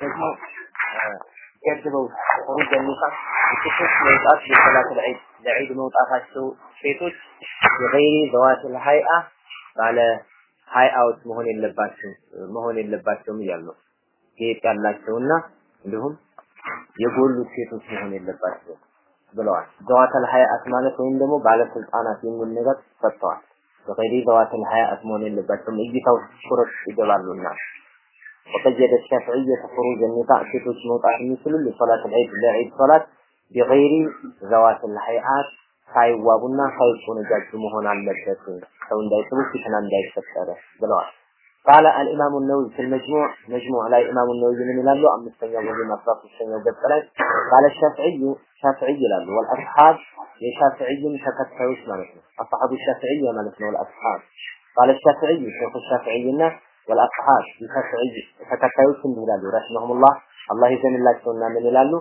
ደግሞ ገድበው خروج النساء ሴቶች መውጣት ለሰላት ለዒድ ለዒድ መውጣታቸው ሴቶች የ غير ذوات الهيئة ባለ ሀይአዎች መሆን የለባቸው መሆን የለባቸውም እያሉ ነው። ጌጥ ያላቸውና እንዲሁም የጎሉት ሴቶች መሆን የለባቸው ብለዋል። ذوات الهيئات ማለት ወይም ደግሞ ባለስልጣናት የሚል ነገር ሰጥተዋል። በ غير ذوات الهيئات መሆን የለባቸውም እይታው ትኩረት ይገባሉና وقيد الشافعية خروج النطاع في مثل لصلاة العيد لا عيد صلاة بغير ذوات الحيئات ሳይዋቡና ሳይቆነጃጁ መሆን አለበት ሰው እንዳይስቡ ፊትና እንዳይፈጠረ ብለዋል። قال الإمام النووي في المجموع مجموع لا إمام النووي من الله أمستنيا وزي مصرف السنة قال الشافعي شافعي له والأصحاب لشافعي ما مالتنا. أصحاب الشافعية مالتنا والأصحاب. قال الشافعي شيخ الشافعي ወልአፍሓሽ ይከሽዒ ተከታዮች እንዲህ ይላሉ رحمهم الله አላህ ይዘንላቸውና ምን ይላሉ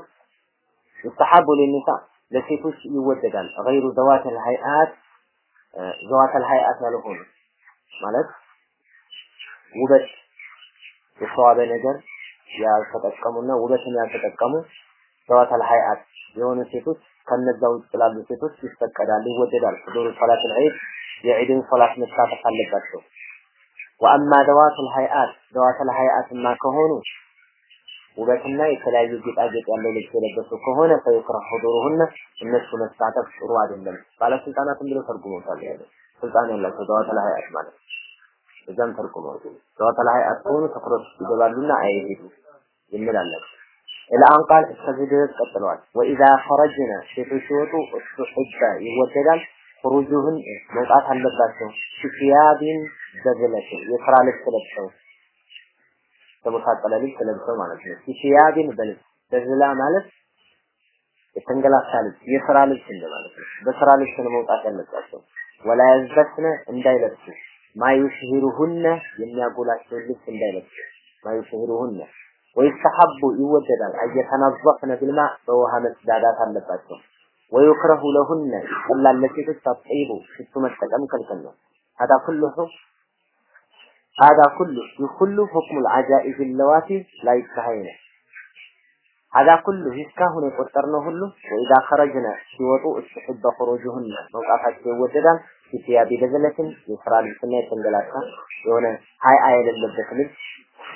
يستحب للنساء ለሴቶች ይወደዳል غير ذوات الهيئات ذوات الهيئات ያልሆኑ ማለት ውበት የተዋበ ነገር ያልተጠቀሙና ውበትን ያልተጠቀሙ ذوات الهيئات የሆኑ ሴቶች ከነዛ ውጭ ላሉ ሴቶች ይፈቀዳል ይወደዳል حضور صلاة العيد የዒድን ሶላት መሳተፍ አለባቸው ወአማ ذوات الهيئات ذوات الهيئات ማ ከሆኑ ውበትና የተለያዩ ጌጣጌጥ ያለው ልብስ የለበሱ ከሆነ ፈይክረህ ሑዱሩሁነ እነሱ መሳተፍ ጥሩ አይደለም። ባለስልጣናትም ብለው ተርጉመውታል። ያለ ስልጣን ያላቸው ዘዋተል ሀያት ማለት እዛም ተርጉመው ዘዋተል ሀያት ከሆኑ ትኩረት ይገባሉና አይሄዱ የሚላለን الآن قال እስከዚህ ድረስ ቀጥለዋል። ወኢዛ ኸረጅነ ሴቶች ሲወጡ እሱሕበ ሁሩጁህን መውጣት አለባቸው ሲያቢን በዝለትን የስራ ልብስ ለብሰው ተመሳጠለ ልብስ ለብሰው ማለት ነው። ሲያቢን በልብስ በዝላ ማለት የተንገላታ ልብስ የስራ ልብስ እንደማለት ነው። በስራ ልብስ ነው መውጣት ያለባቸው። ወላ ያዝበትነ እንዳይለብሱ ማዩሽሂሩሁነ የሚያጎላቸውን ልብስ እንዳይለብሱ ማዩሽሂሩሁነ ወይስተሐቡ ይወደዳል አየተናዘፍነ ቢልማ በውሃ መጽዳዳት አለባቸው። ወይክረሁ ለሁነ ይጠላል ለሴቶች አጥይቡ ሽቱ መጠቀም ክልክል ነው። هذا كله هذا كله يخل حكم العجائز اللواتي لا يتهين هذا كله እስካሁን የቆጠርነው ሁሉ ወኢዛ ኸረጅነ ሲወጡ እስትሕበ ኹሩጁሁነ መውጣታቸው ይወደዳል ሲያቢ በዘለትን የስራ ልብስና የተንገላታ የሆነ ሀይ የሌለበት ልብስ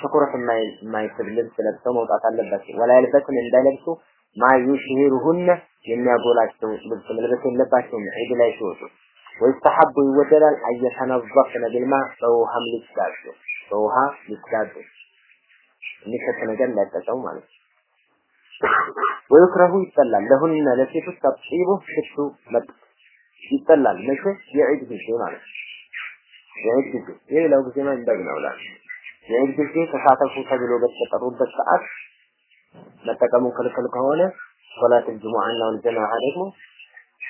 ትኩረት የማይስብ ልብስ ለብሰው መውጣት አለባቸው። ወላ የልበትን እንዳይለብሱ ማ ዩሽሂሩሁነ የሚያጎላቸው ልብስ መልበስ የለባቸውም። ዒድ ላይ ሲወጡ ወይስተሐቡ ይወደዳል። አየተነዘፍነ ቢልማ በውሃም ሊጽዳዱ በውሃ ሊጽዳዱ የሚሸት ነገር እንዳይጠቀሙ ማለት ነው። ወይክረሁ ይጠላል። ለሁነ ለሴቶች ተጥይቡ ሽቱ መጥ ይጠላል። መቼ? የዒድ ጊዜ ማለት ነው። የዒድ ጊዜ። የሌላው ጊዜ ማ እንደግናውላል የዒድ ጊዜ ተሳተፉ ተብሎ በተጠሩበት ሰዓት መጠቀሙ ክልክል ከሆነ ሶላት ጁሙዓና ወል ጀማዓ ደግሞ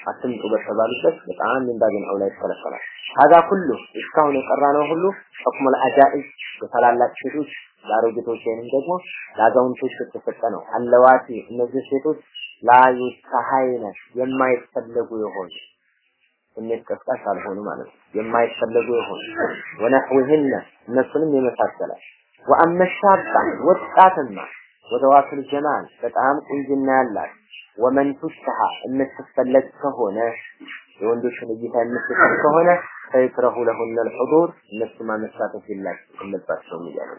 አትምጡ በተባሉበት በጣም እንዳገን አውላ ይከለከላል። ሀዛ ሁሉ እስካሁን የቀራነው ሁሉ ሑክሙል አጃኢዝ ለታላላቅ ሴቶች ለአሮጊቶች ወይንም ደግሞ ለአዛውንቶች የተሰጠ ነው። አለዋቲ እነዚህ ሴቶች ላዩስተሀይነ የማይፈለጉ የሆኑ ስሜት ቀስቃሽ አልሆኑ ማለት ነው። የማይፈለጉ የሆኑ ወነሕዊህነ እነሱንም የመሳሰለ ወአመሻባ ወጣትማ ወዘዋቱል ጀማል በጣም ቁንጅና ያላት ወመን ቱሽተሃ የምትፈለግ ከሆነ የወንዶችን እይታ የምትፈል ከሆነ ፈይክረሁ ለሁነ ልሑዱር እነሱማ መሳተፍ የለባቸውም እያሉ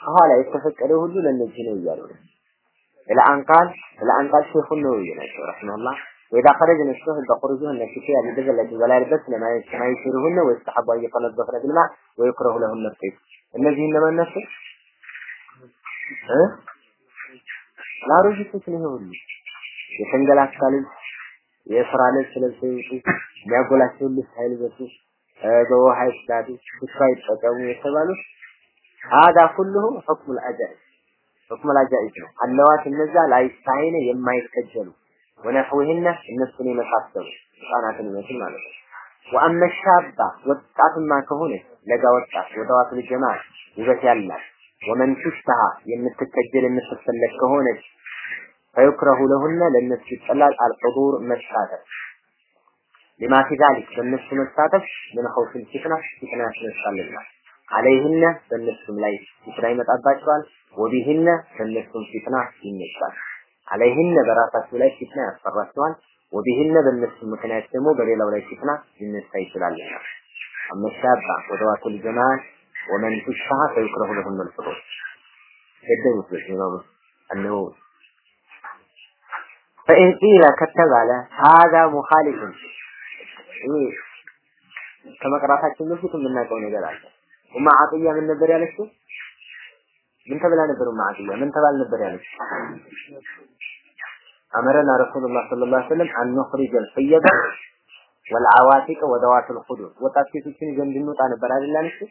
ከኋላ የተፈቀደ ሁሉ ለእነዚህ ነው እያሉ ነው። الآن قال الآن قال شيخ النووي رحمه الله وإذا خرجن الشهر بخروجهن الشتاء ببذل التي ولا يلبسن ما ما يشيرهن ويستحب أن يتنظفن بالماء ويكره لهن الطيب النزي إنما النفس ለአሮጊቶች ነው የተንገላታ ልብስ የስራ ልብስ ለብሰው ይውጡ፣ የሚያጎላቸውን ልብስ አይልበሱ፣ በውሃ ይስዳዱ፣ ሽቶ ይጠቀሙ የተባሉት ሀዳ ኩልሁ ሑክሙል አጃኢብ ሑክሙል አጃኢብ ነው። አለዋት እነዚያ ላይስታይነ የማይከጀሉ ወነሕዊህነ እነሱን የመሳሰሉ ህጻናትን ይመስል ማለት ነው። ወአመ ሻባ ወጣትማ ከሆነ ለጋ ወጣት ወደዋት ልጀማ ውበት ያላት ወመን ቱሽተሃ የምትከጀል የምትፈለግ ከሆነች ፈዩክረሁ ለሁነ ለእነሱ ይጠላል አልሑዱር መሳተፍ ሊማ ፊ ዛሊክ በእነሱ መሳተፍ ምን ኸውፊል ፊትና ፊትና ያስነሳልና አለይህነ በእነሱም ላይ ፊትና ይመጣባቸዋል። ወቢህነ በእነሱም ፊትና ይነሳል። አለይህነ በራሳቸው ላይ ፊትና ያስፈራቸዋል። ወቢህነ በእነሱም ምክንያት ደግሞ በሌላው ላይ ፊትና ሊነሳ ይችላልና አመሻባ ወደዋቱል ጀማል ወመን ቱሽፋ ፈይክረሁ ልፍሩጅ ገደሙት በኢማሙ አነው ፈኢን ቂለ ከተባለ ሀዛ ሙኻሊፉን ይህ ከመቅራታችን በፊት የምናውቀው ነገር አለ። ኡማ አጥያ ምን ነበር ያለችው? ምን ተብላ ነበር ኡማ አጥያ? ምን ተባል ነበር ያለችው? አመረና ረሱሉላህ ሰለላሁ ዐለይሂ ወሰለም አን ኑኽሪጀ አልፈየደ ወልዓዋቲቅ ወደዋቱል ኹዱር ወጣት ሴቶችን ይዘን እንድንወጣ ነበር አይደል ያለችው?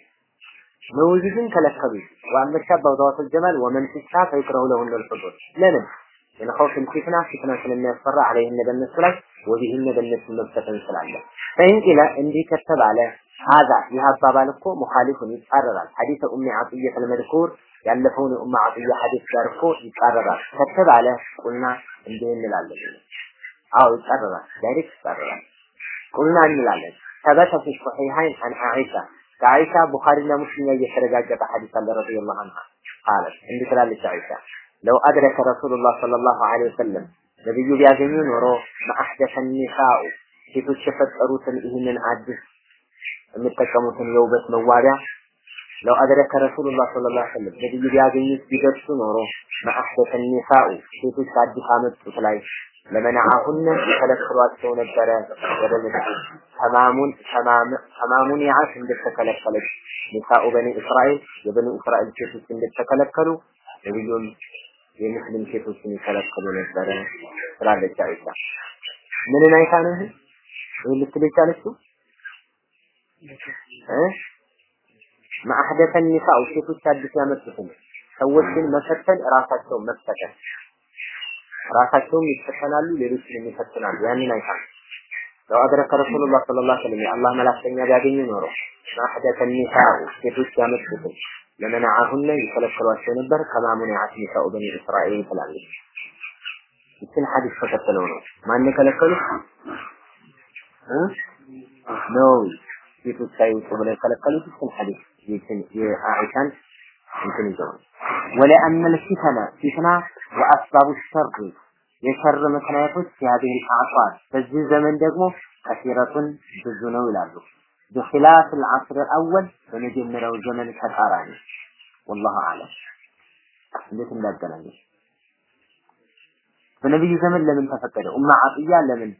መውሊድን ከለከሉ። ወአመሻ በወደዋቱል ጀማል ወመን ፊሻ ፈይክረሁ ለሁነ አልሑዱር ለምን የነኸውፍ ፊትና ፊትና ስለሚያስፈራ አለይህነ በእነሱ ላይ ወቢህነ በእነሱ መፈተን ስላለ ፈኢን ቂለ እንዲህ ከተባለ ሀዛ ይህ አባባል እኮ ሙኻሊፉን ይጻረራል ሐዲሰ ኡሚ ዓጥየት አልመድኩር ያለፈውን የኡማ ዓጥያ ሐዲስ ጋር እኮ ይጻረራል ከተባለ ቁልና እንዲህ እንላለን አዎ ይጻረራል ዳይሬክት ይጻረራል ቁልና እንላለን ثبت في الصحيحين عن عائشة ከአይሻ ቡኻሪና ሙስሊም የተረጋገጠ ሐዲስ አለ ረዲየላሁ ዐንሃ ቃለት እንዲህ ትላለች አይሻ ለው አድረከ ረሱሉላህ ሰለላሁ ዐለይሂ ወሰለም ነብዩ ቢያገኙ ኖሮ ማአህደሰ ኒሳኡ ሴቶች የፈጠሩትን ይህንን አዲስ የሚጠቀሙትን የውበት መዋቢያ ለው አድረከ ረሱሉላህ ሰለላሁ ዐለይሂ ወሰለም ነብዩ ቢያገኙት ቢደርሱ ኖሮ ማአህደሰ ኒሳኡ ሴቶች አዲስ አመጡት ላይ ለመናአሁነ የከለክሏቸው ነበረ ወደ ምድር። ተማሙን ተማሙን እንደተከለከለች ኒሳኡ በኒ እስራኤል የበኒ እስራኤል ሴቶች እንደተከለከሉ ነብዩም የሙስሊም ሴቶችን ይከለክሉ ነበረ ስላለች አይሻ። ምንን አይታ ነው ይህ ልትል የቻለችው? ማአህደተ ኒሳኡ ሴቶች አዲስ ያመጡትን ሰዎችን መፈተን ራሳቸውን መፈተን ራሳቸውም ይፈተናሉ ሌሎችንም ይፈትናሉ። ያንን አይታ ለው አድረከ ረሱሉላህ ሰለላሁ ዐለይሂ ወሰለም የአላህ መላክተኛ ቢያገኙ ኖሮ ማህደተ ኒሳኡ ሴቶች ያመጡትን ለመናዓሁነ ይከለከሏቸው ነበር። ከማሙን ያት ኒሳኡ በኒ እስራኤል ትላለች። ይችን ሐዲስ ተከትለው ነው። ማን የከለከሉት? እ? ነው። ሴቶች ሳይወጡ ብለው የከለከሉት ይችን ሐዲስ። የአኢሻን እንትን ይዘው ወለአነ الفتن ፊትና ወአስባቡ ሸር የሸር ምክንያቶች የሀዲህ አዕሷር በዚህ ዘመን ደግሞ ከሲረቱን ብዙ ነው ይላሉ بخلاف العصر الأول በመጀመሪያው ዘመን ተቃራኒ والله أعلم እንዴት እንዳገናኘ በነብዩ ዘመን ለምን ተፈቀደ ኡማ አጥያ ለምን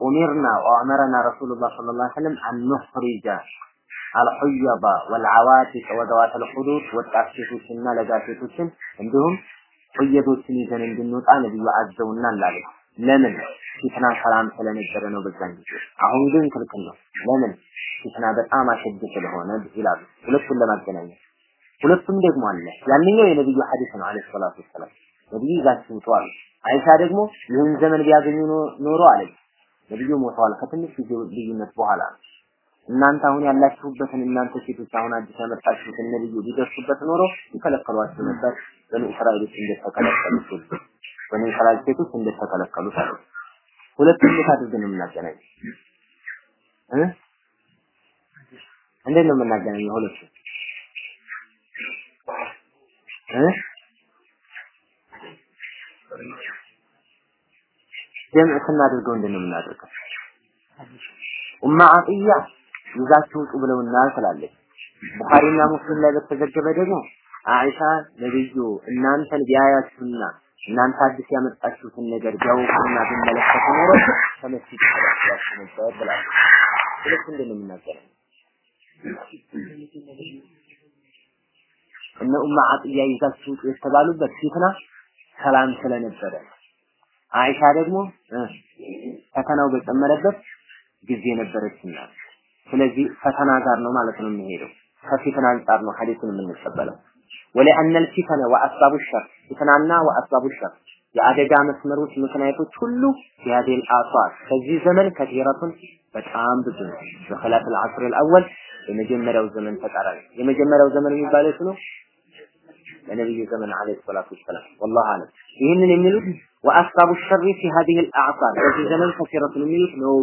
ኡሚርና ወአመረና ረሱሉላህ ሰለላሁ ዐለይሂ ወሰለም አን ኑኽሪጀ አልሑየባ ወልዓዋቲቅ ወዘዋት አልሑዱድ ወጣት ሴቶችና ለጋ ሴቶችን እንዲሁም ሁየቶችን ይዘን እንድንወጣ ነብዩ አዘውና አላለ። ለምን? ፊትና ሰላም ስለነበረ ነው በዛን ጊዜ። አሁን ግን ክልክል ነው። ለምን? ፊትና በጣም አሸድ ስለሆነ ይላሉ። ሁለቱን ለማገናኘት። ሁለቱም ደግሞ አለ። ያንኛው የነብዩ ሐዲስ ነው አለይሂ ሰላቱ ወሰላም። ነብዩ ይዛችሁ ውጡ አይሻ ደግሞ ይህን ዘመን ቢያገኙ ኖሮ አለች ነብዩ ሞተዋል ከትንሽ ጊዜ ልዩነት በኋላ እናንተ አሁን ያላችሁበትን እናንተ ሴቶች አሁን አዲስ ያመጣችሁትን ነብዩ ቢደርሱበት ኖሮ ይከለከሏችሁ ነበር። በኒ እስራኤሎች እንደተከለከሉት በኒ እስራኤል ሴቶች እንደተከለከሉት አሉ። ሁለቱም እንዴት አድርገን እ? እንዴት ነው የምናገናኘው ሁለቱ እ? ጀምዕ ስናደርገው እንዴት ነው የምናደርገው? ኡማ አጥያ ይዛችሁ ውጡ ብለውናል ትላለች። ቡኻሪና ሙስሊም ላይ በተዘገበ ደግሞ አይሻ ነብዩ እናንተን ቢያያችሁና እናንተ አዲስ ያመጣችሁትን ነገር ቢያውቁና ቢመለከቱ ኖሮ ከመስጊድ ተረፍላችሁ ነበር ብላለች ሁለት የምናገረው እነ ኡማ አጥያ ይዛችሁ ውጡ የተባሉበት ፊትና ሰላም ስለነበረ አይሻ ደግሞ ፈተናው በጨመረበት ጊዜ ነበረችና ስለዚህ ፈተና ጋር ነው ማለት ነው የሚሄደው ከፊትን አንጻር ነው ሐዲሱን የምንቀበለው ولأن الفتن وأسباب الشر فتنانا وأسباب الشر የአደጋ መስመሮች ምክንያቶች ሁሉ ያዴል አሷር ከዚህ ዘመን ከቲራቱን በጣም ብዙ ነው በخلاف العصر الأول የመጀመሪያው ዘመን ተቃራኒ የመጀመሪያው ዘመን የሚባለው እሱ ነው ለነብዩ ዘመን አለይሂ ሰላቱ ወሰላም والله አለም ይህንን የሚሉት وأسباب الشر في هذه الأعصار በዚህ ዘመን ከቲራቱን የሚሉት ነው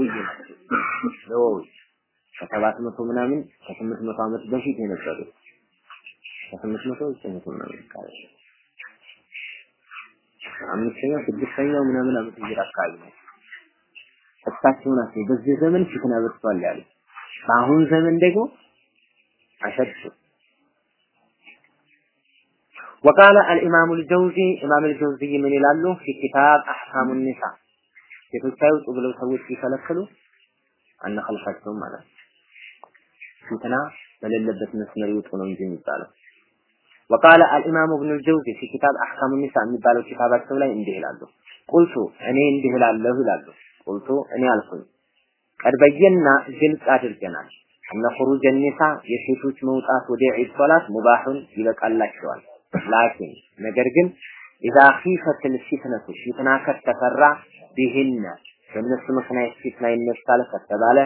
ነው ከሰባት መቶ ምናምን ከስምንት መቶ ዓመት በፊት የነበሩት ከስምንት መቶ ዘጠኝ መቶ ምናምን አካባቢ አምስተኛው ስድስተኛው ምናምን ዓመት ሂጅራ አካባቢ ነው። እሳቸው ናቸው በዚህ ዘመን ፊትና በዝቷል ያሉት። በአሁን ዘመን ደግሞ አሸድ وقال الإمام الجوزي إمام الجوزي من ይላሉ في كتاب أحكام النساء ሴቶች አይውጡ ብለው ሰዎች ሲከለክሉ አነኸልፋቸውም ማለት ነው። ፊትና በሌለበት መስመር ይውጡ ነው እንጂ የሚባለው። ወቃለ አልኢማሙ እብኑ ልጀውዚ ፊ ኪታብ አሕካሙ ኒሳ የሚባለው ኪታባቸው ላይ እንዲህ ይላሉ። ቁልቱ እኔ እንዲህ እላለሁ ይላሉ። ቁልቱ እኔ አልኩኝ። ቀድ በየና ግልጽ አድርገናል እነ ኹሩጅ ኒሳ የሴቶች መውጣት ወደ ዒድ ሶላት ሙባሑን ይበቃላቸዋል። ላኪን ነገር ግን ኢዛ ኺፈትል ፊትነቱ ፊትና ከተፈራ ቢህነ በእነሱ ምክንያት ፊትና ይነሳል ከተባለ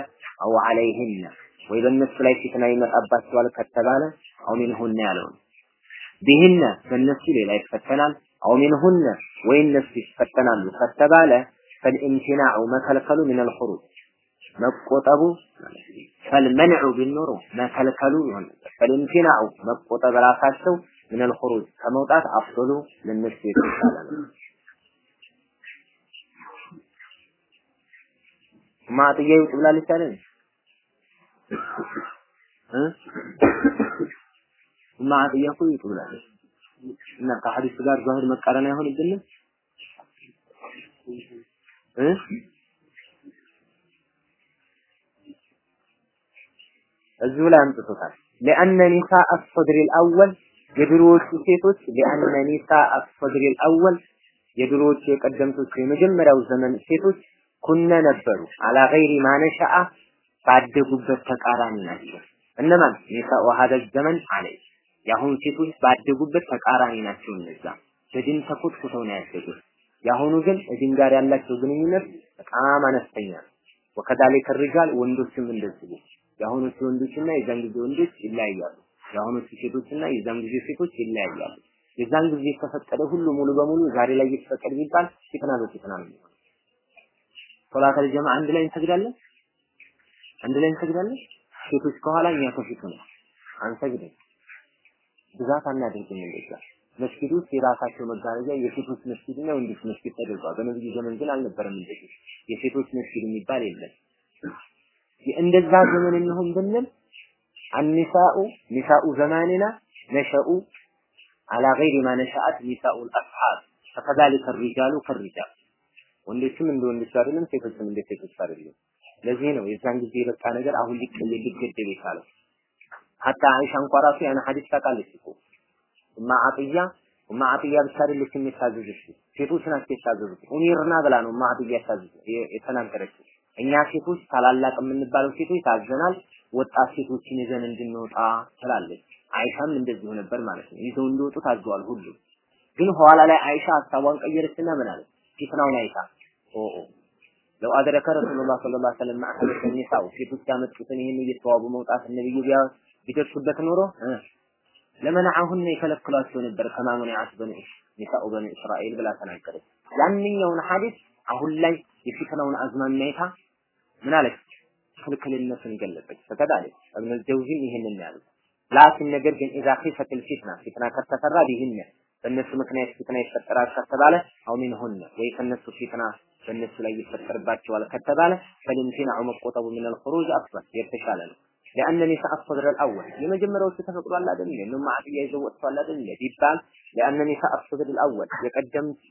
አው ዐለይህነ ወይ በእነሱ ላይ ፊትና ይመጣባቸዋል ከተባለ አው ሚንሁነ ያለውን ቢህነ በእነሱ ሌላ ይፈተናል አው ሚንሁነ ወይ እነሱ ይፈተናሉ ከተባለ ፈልኢምቲናዑ መከልከሉ ሚነል ኹሩጅ መቆጠቡ ፈልመንዑ ቢኖሩ መከልከሉ ይሆን ፈልኢምቲናዑ መቆጠብ ራሳቸው ሚነል ኹሩጅ ከመውጣት አፍሉ ለነሱ የተሻለ ነው። ማጥያ ይውጥ? እ? ማጥያ እኮ ብላለች እና ከሐዲስ ጋር ዛሂር መቃረን አይሆንብንም? እ? እዚሁ ላይ አምጥቶታል። ለአነ ኒሳ አስፈድር አልአወል የድሮዎቹ ሴቶች ለአነ ኒሳ አስፈድር አልአወል የድሮዎቹ የቀደምቶቹ የመጀመሪያው ዘመን ሴቶች ኩነ ነበሩ። አላ ገይሪ ማነሻአ ባደጉበት ተቃራኒ ናቸው። እነማን ኒሳ ወሀደ ዘመን አለ የአሁኑ ሴቶች ባደጉበት ተቃራኒ ናቸው። እነዛ በድን ተኮትኩተው ነው ያደጉት። የአሁኑ ግን እድን ጋር ያላቸው ግንኙነት በጣም አነስተኛ ነው። ወከዛሊከ ሪጃል ወንዶችም እንደዚሁ የአሁኖቹ ወንዶችና የዛን ጊዜ ወንዶች ይለያያሉ። የአሁኖቹ ሴቶችና የዛን ጊዜ ሴቶች ይለያያሉ። የዛን ጊዜ የተፈቀደ ሁሉ ሙሉ በሙሉ ዛሬ ላይ ይፈቀድ ቢባል ፊትና በፊትና ነው ሶላተል ጀማ አንድ ላይ እንሰግዳለን፣ አንድ ላይ እንሰግዳለን። ሴቶች ከኋላ እኛ ከፊቱ ነው አንሰግድም። ብዛት አናደርግም እንደዛ። መስጊድ የራሳቸው መጋረጃ የሴቶች መስጊድና የወንዶች መስጊድ ተደርጓል። በነብዩ ዘመን ግን አልነበረም እንደዚህ። የሴቶች መስጊድ የሚባል የለም። እንደዛ ዘመን እንሁን ብንል አኒሳኡ ኒሳኡ ዘማንና ነሸኡ አላ ገይሪ ማ ነሸአት ኒሳኡ አልአስሓብ ፈከዛሊከ ሪጃሉ ከሪጃል ወንዶችም እንደ ወንዶች አይደለም፣ ሴቶችም እንደ ሴቶች አይደለም። ለዚህ ነው የዛን ጊዜ የበቃ ነገር አሁን ሊቀየር ሊገደብ የቻለው። ሀታ አይሻ እንኳ ራሱ ያን ሐዲስ ታውቃለች እኮ እማ አጥያ እማ አጥያ ብቻ አይደለችም የታዘዘችው ሴቶች ናቸው የታዘዙት። ኡሚርና ብላ ነው እማ አጥያ የተናገረችው። እኛ ሴቶች ታላላቅ የምንባለው ሴቶች ታዘናል፣ ወጣት ሴቶችን ይዘን እንድንወጣ ትላለች። አይሻም እንደዚሁ ነበር ማለት ነው። ይዘው እንዲወጡ ታዘዋል ሁሉ። ግን ኋላ ላይ አይሻ ሀሳቧን ቀየረችና ምን አለች? ፊትናውን አይታ ኦ ለው አደረከ ረሱሉላህ ሰለላሁ ዐለይሂ ወሰለም ማዕከለ ኒሳው ሴቶች ያመጡትን ይህን እየተዋቡ መውጣት ነብዩ ቢያ ቢደርሱበት ኖሮ ለመናዐሁን የከለክሏቸው ነበር ከማሙን ያስ በኒ ኒሳኡ በኒ እስራኤል ብላ ተናገረች። ያንኛውን ሐዲስ አሁን ላይ የፊትናውን አዝማሚያ አይታ ምን አለች? ክልክልነቱን ገለጸች። ፈከዳለች እብነ ጀውዚም ይህንን ያሉት ላኪን ነገር ግን ኢዛ ኺፈትል ፊትና ፊትና ከተፈራ ቢህነ በእነሱ ምክንያት ፊትና ይፈጠራል ከተባለ አው ሚንሁነ ወይ ከነሱ ፊትና በእነሱ ላይ ይፈጠርባቸዋል ከተባለ ፈሊምቲናዑ መቆጠቡ ምን አልኹሩጅ አፍዳል የተሻለ ነው። لأن نساء الصدر الأول لما جمروا ستفقدوا الله دم لأنه ما عطية يزوطوا الله دم بيبال لأن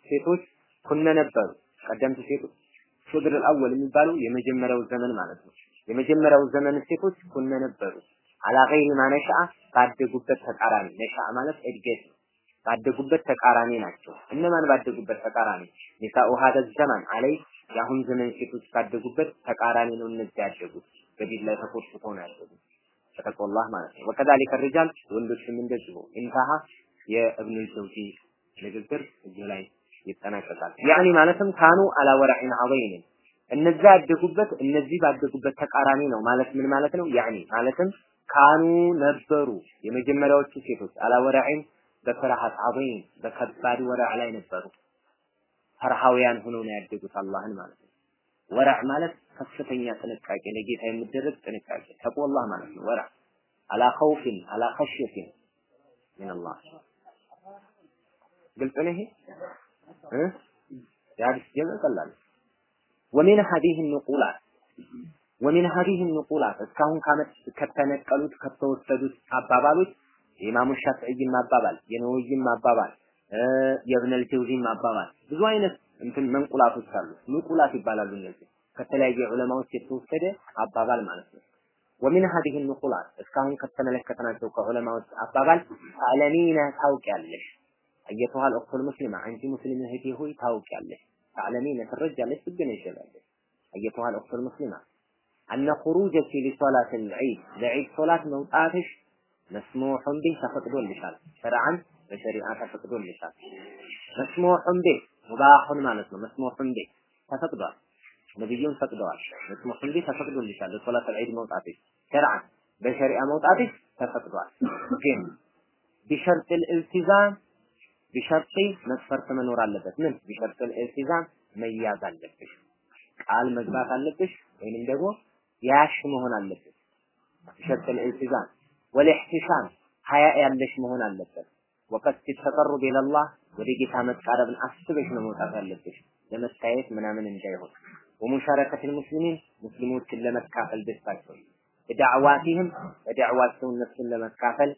ሴቶች كنا نبروا ቀደምት ሴቶች ሶድር አወል የሚባለው የመጀመሪያው ዘመን ማለት ነው። የመጀመሪያው ዘመን ሴቶች ኩነ ነበሩ አላ ገይሪ ማነሻ ባደጉበት ተቃራኒ ነሻ ማለት እድገት ባደጉበት ተቃራኒ ናቸው። እነማን ባደጉበት ተቃራኒ? ኒሳኡ ሀደ ዘመን አለይ የአሁን ዘመን ሴቶች ባደጉበት ተቃራኒ ነው እነዚህ ያደጉት። በዲን ላይ ተቆጥተው ነው ያደጉት። ተቀቆላህ ማለት ነው። ወከዛሊከ ሪጃል ወንዶችም እንደዚሁ ኢንታሃ የእብኑ ጀውዚ ንግግር እዚህ ላይ ይጠናቀቃል። ያኒ ማለትም ካኑ አላ ወረዒን ዐዘይን እነዛ ያደጉበት እነዚህ ባደጉበት ተቃራኒ ነው ማለት ምን ማለት ነው? ያኒ ማለትም ካኑ ነበሩ የመጀመሪያዎቹ ሴቶች አላ ወረዒን በፍርሃት ዐዘይም በከባድ ወረዕ ላይ ነበሩ። ፈርሃውያን ሆነው ነው ያደጉት አላህን ማለት ነው። ወራዕ ማለት ከፍተኛ ጥንቃቄ ለጌታ የሚደረግ ጥንቃቄ ተቆላህ ማለት ነው። ወራዕ አላ ኸውፊን አላ ኸሽየቲን ሚነላህ ግልጽ ነው ይሄ እ የሐዲስ ቀላል ወሚን ሀዲህ ንቁላት ወሚን ሀዲህ ንቁላት እስካሁን ከተነቀሉት ከተወሰዱት አባባሎች የኢማሙ ሻፊዒም አባባል የነወይም አባባል የእብነል ጀውዚም አባባል ብዙ አይነት እንትን መንቁላቶች አሉ። ንቁላት ይባላሉ እነዚህ ከተለያየ ዑለማዎች የተወሰደ አባባል ማለት ነው። ወሚን ሀዲህ ንቁላት እስካሁን ከተመለከትናቸው ከዑለማዎች አባባል تعلمين ታውቂያለሽ أيتها الأخت المسلمة አንቺ ሙስሊም እህቴ ሆይ ታውቂያለሽ تعلمين ትረጃለሽ ትገነዘባለሽ أيتها الأخت المسلمة أن خروجك لصلاة العيد ለዒድ ሶላት መውጣትሽ مسموح به ተፈቅዶልሻል። شرعا በሸሪዓ ተፈቅዶልሻል። مسموح به مباح ማለት ነው። مسموح به ተፈቅዷል። ነብዩን ፈቅደዋል። مسموح به ተፈቅዶልሻል። ለ صلاة العيد መውጣትሽ ሸርዓን በሸሪዓ መውጣትሽ ተፈቅዷል። ግን ቢሸርጥ ልእልቲዛም ቢሸርጥ መስፈርት መኖር አለበት። ምን? ቢሸርጥ ልእልቲዛም መያዝ አለብሽ። ቃል መግባት አለብሽ ወይንም ደግሞ ያሽ መሆን አለብሽ። ቢሸርጥ ልእልቲዛም ወልኢሕቲሳም ሀያ ያለሽ መሆን አለበት። ወቀት ተቀሩብ ኢለላህ ወደ ጌታ መቃረብን አስበሽ ነው መውጣት ያለብሽ። ለመታየት ምናምን እንዳይሆን። ወሙሻረከት ሙስሊሚን ሙስሊሞችን ለመካፈል ደስታቸው። በዳዕዋቲህም በዳዕዋቸው እነሱን ለመካፈል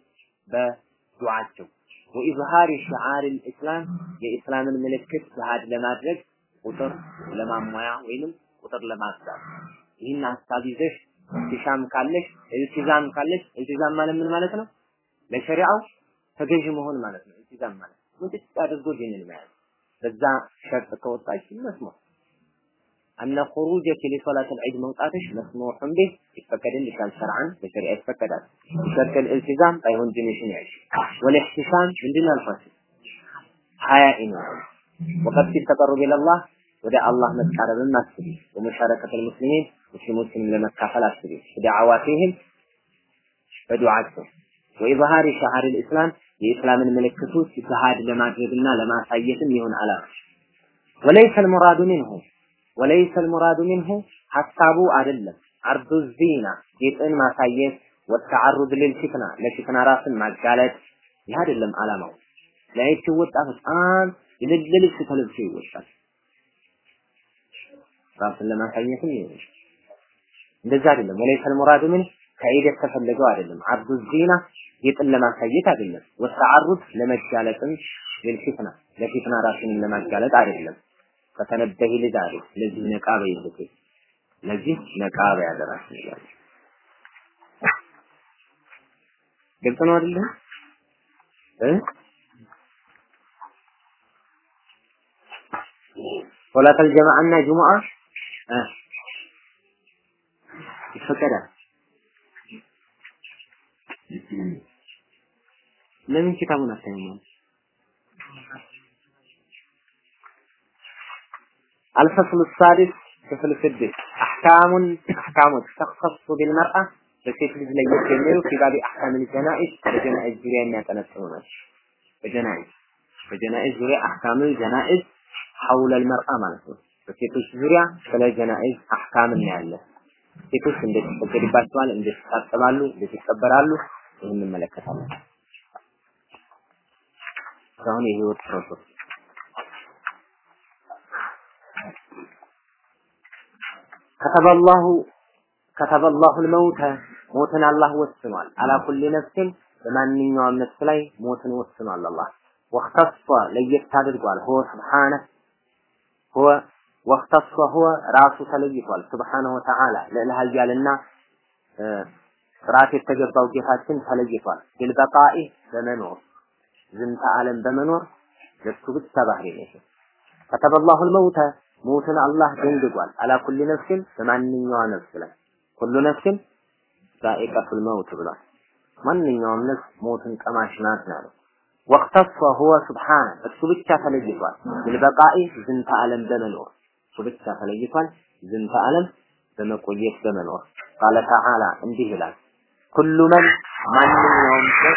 በዱዓቸው። ወኢዝሃር ሽዓር ልእስላም የኢስላምን ምልክት ጅሃድ ለማድረግ ቁጥር ለማሟያ ወይንም ቁጥር ለማስዳት ይህን ሀሳብ ይዘሽ ኢልቲሻም ካለሽ ኢልቲዛም ካለሽ ኢልቲዛም ማለት ምን ማለት ነው? ለሸሪዓው ተገዥ መሆን ማለት ነው። ኢልቲዛም ማለት ሙጥጭ አድርጎ ዲንን መያዝ። በዛ ሸርጥ ከወጣች مسموح أن خروجك لصلاة العيد መውጣትሽ مسموح به ይፈቀድልሻል። شرعا በሸሪዓ ይፈቀዳል። شرط الالتزام ባይሆን ዲንሽን ያዥ። والاحتشام ምንድን አልኳቸው ሀያ ይኖራል وقصد التقرب إلى الله ወደ አላህ መቃረብን አስቢ ومشاركة المسلمين ሙስሊሞችንም ለመካፈል አስቢ። دعواتهم በዱዓቸው وإظهار شعار الإسلام የኢስላምን ምልክቶች ጅሃድ ለማድረግና ለማሳየትም ይሁን አላማ ወለይሰ ልሙራዱ ሚንሁ ወለይሰ ልሙራዱ ሚንሁ ሀሳቡ አይደለም። አርዱ ዚና ጌጥን ማሳየት ወተዓሩድ ልልፊትና ለፊትና ራስን ማጋለጥ ይህ አይደለም አላማው ለይት ሲወጣ በጣም ልልልብስ ተለብሶ ይወጣል። ራስን ለማሳየትም ይሆናል እንደዛ አይደለም። ወለይሰ ልሙራዱ ምን ከዒድ የተፈለገው አይደለም። አብዱ ዚና ጌጥን ለማሳየት አይደለም። ወተዓሩድ ለመጋለጥም ልልፊትና ለፊትና ራስንም ለማጋለጥ አይደለም። ከተነበሂ ልዳሪ ለዚህ ነቃ በይልክ ለዚህ ነቃ በያደራስ ይላል። ግልጽ ነው አይደለ እ? ሶላተል ጀማዓና ጁሙዓ Isso terá. الفصل الثالث الفصل السادس. أحكام أحكام تختص بالمرأة بكيف لزلي يكمل في باب أحكام الجنائز بجنائز جريا ما تنسلنا بجنائز. بجنائز جريا أحكام الجنائز حول المرأة ما نسل بكيف لزلي فلا جنائز أحكام النعلة ሴቶች እንዴት ይፈቀድባቸዋል እንዴት ይታጠባሉ እንዴት ይቀበራሉ ይህን እንመለከታለን አሁን የህይወት ፕሮሰስ ከተበላሁ ከተበላሁ الموت ሞትን አላህ ወስኗል አላ ኩሊ ነፍስን በማንኛውም ነፍስ ላይ ሞትን ወስኗል አላህ ወክተሷ ለየት አድርጓል ሆ ስብሓነ ሆ ወክተሷ ሆ ራሱ ተለይቷል ስብሓነሁ ወተዓላ ልዕለ ኃያልና ጥራት የተገባው ጌታችን ተለይቷል ቢልበቃኢ በመኖር ዝንተ ዓለም በመኖር ለሱ ብቻ ባህሪ ነው ከተበላሁ الموت ሞትን አላህ ደንግጓል አላ ኩሊ ነፍስን በማንኛዋ ነፍስ ላይ ኩሉ ነፍስን ዛኢቀቱል መውት ብሏል ማንኛውም ነፍስ ሞትን ቀማሽ ናት ነው ወቅተፈ ሁወ ስብሓነ እሱ ብቻ ተለይቷል bilበቃኢ ዝንተ ዓለም በመኖር እሱ ብቻ ተለይቷል ዝንተ ዓለም በመቆየት በመኖር ቃለ ተዓላ እንዲህ ይላል ኩሉ መን ማንኛውም ሰው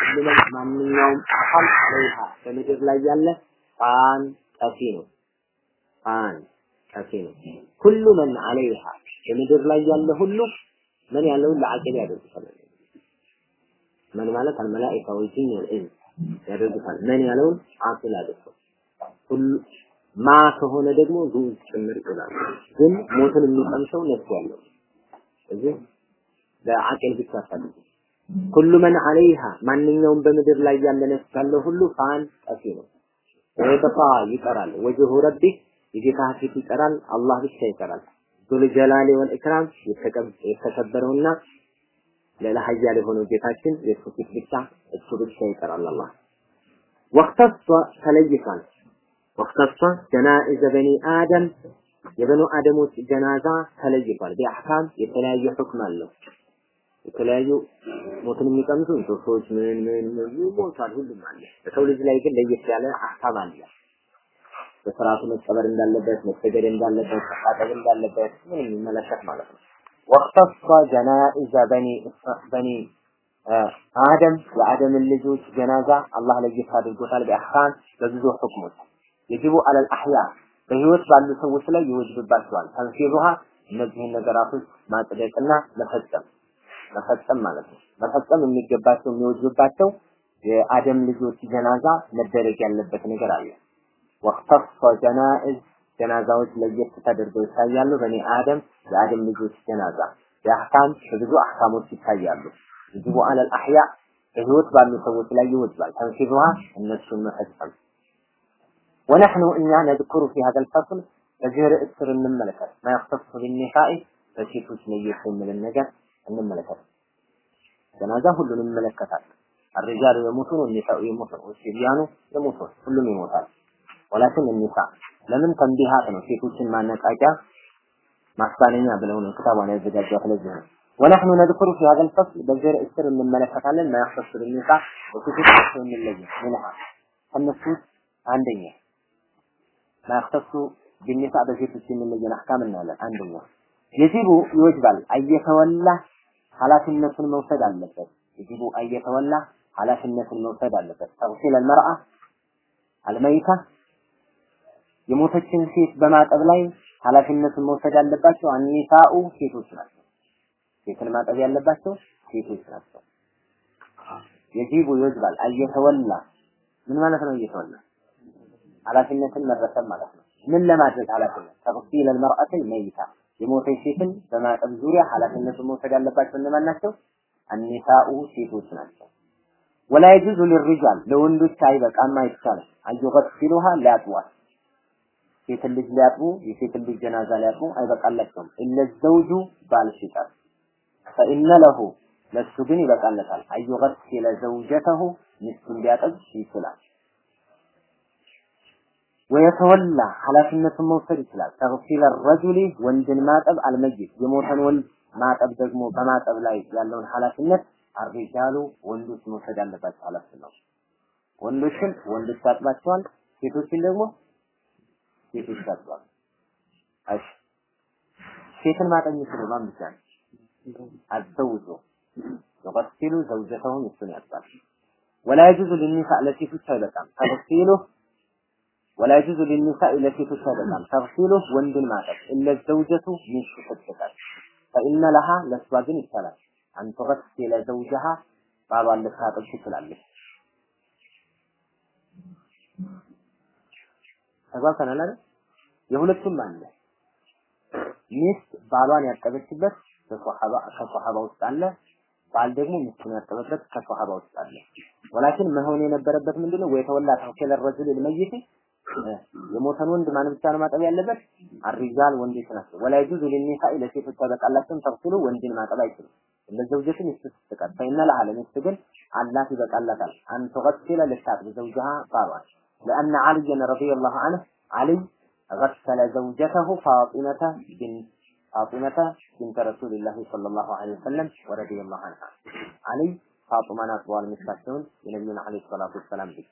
ኩሉ መን ማንኛውም አካል አለይሃ በምድር ላይ ያለ ፋን ጠፊ ነው ፋን ጠፊ ነው። ኩሉ መን አለይሃ በምድር ላይ ያለ ሁሉ ምን ያለውን ለአቂል ያደርጉታል። መን ማለት አልመላኢካ ወልጂን ወልኢንስ ያደርጉታል። ምን ያለውን አቂል ያደርጉታል። ማ ከሆነ ደግሞ ዙዝ ጭምር ይላል። ግን ሞትን የሚቀምሰው ነፍስ ያለው እዚህ ለአቂል ብቻ ፈልጉ። ኩሉ መን አለይሃ ማንኛውም በምድር ላይ ያለ ነፍስ ያለው ሁሉ ፋን ጠፊ ነው። ወይበቃ ይቀራል። ወጅሁ ረቢ የጌታ ፊት ይቀራል። አላህ ብቻ ይቀራል። ዙል ጀላሊ ወል ኢክራም የተከበረውና ሌላ ሀያል የሆነው ጌታችን የእሱ ፊት ብቻ እሱ ብቻ ይቀራል። አላህ ወክተሷ ተለይቷል። ወክተሷ ጀናኢዘ በኒ አደም የበኑ አደሞች ጀናዛ ተለይቷል። ቢአሕካም የተለያየ ሁክም አለው። የተለያዩ ሞትን የሚቀምሱ እንስሶች ምን ምን ምን ይሞታል፣ ሁሉም አለ። በሰው ልጅ ላይ ግን ለየት ያለ አህካም አለ። በስርዓቱ መቀበር እንዳለበት፣ መሰገድ እንዳለበት፣ መታጠብ እንዳለበት ምን የሚመለከት ማለት ነው። ወክተሷ ጀናኢዘ በኒ በኒ አደም የአደምን ልጆች ጀናዛ አላህ ለየት አድርጎታል። ቢአሕካም በብዙ ሁክሞች የጅቡ አለል አህያ በህይወት ባሉ ሰዎች ላይ ይወጅብባቸዋል። ተንፊሩሃ እነዚህን ነገራቶች ማጽደቅና መፈጸም መፈጸም ማለት ነው። መፈጸም የሚገባቸው የሚወጅብባቸው የአደም ልጆች ጀናዛ መደረግ ያለበት ነገር አለ። ወክተፈ ጀናኢዝ ጀናዛዎች ለየት ተደርገው ይታያሉ። በኒ አደም የአደም ልጆች ጀናዛ የአህካም በብዙ አህካሞች ይታያሉ። ይጅቡ አለል አህያ በህይወት ባሉ ሰዎች ላይ ይወጅባል። ተንፊሩሃ እነሱን መፈጸም ወነሕኑ እኛ ነዝኩሩ ፊ ሀዘል ፈስል በዚህ ርዕስ ስር እንመለከት ማያክተሱ ቢኒሳኢ በሴቶች ለየት የሚልን ነገር እንመለከት። ጀናዛ ሁሉንም ይመለከታል። الرجال يموتون والنساء يموتون والصبيان يموتون ሁሉም ይሞታል። ወላኪን النساء ለምን ተንቢሃት ነው ሴቶችን ማነቃቂያ ማሳለኛ ብለው ነው ክታቧን ያዘጋጀው ለዚህ ነው። ونحن نذكر في هذا الفصل بذير اسر እንመለከታለን ما يختص بالنساء وكتب من اللي منها ከነሱ አንደኛ ማክተሱ ቢኒሳ በሴቶች የሚለየን አህካም እናያለን። አንደኛ የዚቡ ይወጅባል አየተወላ ኃላፊነቱን መውሰድ አለበት። የዚቡ አየተወላ ኃላፊነቱን መውሰድ አለበት። ተግሲል አልመርአ አልመይታ የሞተችን ሴት በማጠብ ላይ ኃላፊነቱን መውሰድ ያለባቸው አኒሳኡ ሴቶች ናቸው። ሴትን ማጠብ ያለባቸው ሴቶች ናቸው። የጂቡ ይወጅባል አየተወላ ምን ማለት ነው? እየተወላ ኃላፊነትን መረሰብ ማለት ነው። ምን ለማድረግ ኃላፊነት ተግሲል አልመርአቲ መይታ የሞተች ሴትን በማጠብ ዙሪያ ኃላፊነቱን መውሰድ ያለባቸው እነማን ናቸው? አኒሳኡ ሴቶች ናቸው። ወላ የጁዙ ሊሪጃል ለወንዶች አይበቃም አይቻልም። አዩገሲሉሃ ሊያጥቧት ሴትን ልጅ ሊያጥቡ የሴትን ልጅ ጀናዛ ሊያጥቡ አይበቃላቸውም። ኢለ ዘውጁ ባል ሲቀር ፈኢነ ለሁ ለሱ ግን ይበቃለታል። አዩገሲለ ዘውጀተሁ ሚስቱን ሊያጠብ ይችላል። ወየተወላ ኃላፊነቱን መውሰድ ይችላል። ተግሲለ ረጁሊ ወንድን ማጠብ አልመይት የሞተን ወንድ ማጠብ ደግሞ በማጠብ ላይ ያለውን ኃላፊነት አርጃሉ ወንዶች መውሰድ አለባቸው ኃላፊነት ነው። ወንዶችን ወንዶች ያጥባቸዋል፣ ሴቶችን ደግሞ ሴቶች ያጥባሉ። እሺ ሴትን ማጠብ የሚችለው ማን ብቻ ነው? አዘውጆ ዘውጀተሁ ሚስቱን ያጥባል። ወላ የጁዙ ሊኒሳ ለሴቶች አይበቃም ተግሲሉ ወላ የጁዙ ሊኒሳኢ ለሴቶች አይበቃም ተግሲሉ ወንድን ማጠብ እለ ዘውጀቱ ሚስቱ ስትቀር ፈኢነ ለሃ ለእሷ ግን ይቻላል ትገሲለ ዘውጀሃ ባሏን ልታጠብ ትችላለች። ተግባብተናል አይደል? የሁለቱም አለ። ሚስት ባሏን ያጠበችበት በሷሐባ ከሷሐባ ውስጥ አለ። ባል ደግሞ ሚስቱን ያጠበበት ከሷሐባ ውስጥ አለ። ወላኪን መሆን የነበረበት ምንድነው? ወይ ተወላ ተወከለ ረጁል ልመይት የሞተን ወንድ ማን ብቻ ነው ማጠብ ያለበት? አሪጃል ወንዶች ናቸው። ወላይጁዙ ሊኒሳ ለሴቶች ያበቃላቸውም ተክሲሉ ወንድን ማጠብ አይችሉም። ለዘውጀትን ይስተስተቃል ፈይና ለዓለም ይስተገል አላት ይበቃላታል። አን ተገሲለ ለታጥብ ዘውጅሃ ባሏል። ለአነ ዓልይን ረዲየላሁ ዐንሁ ዓልይ ገሰለ ዘውጀተሁ ፋጢመተ بنت فاطمة بنت رسول الله صلى الله عليه وسلم ورضي الله عنها ዓልይ ፋጡማን አጥቧል። ሚስታቸውን የነቢዩን عليه الصلاة والسلام ልጅ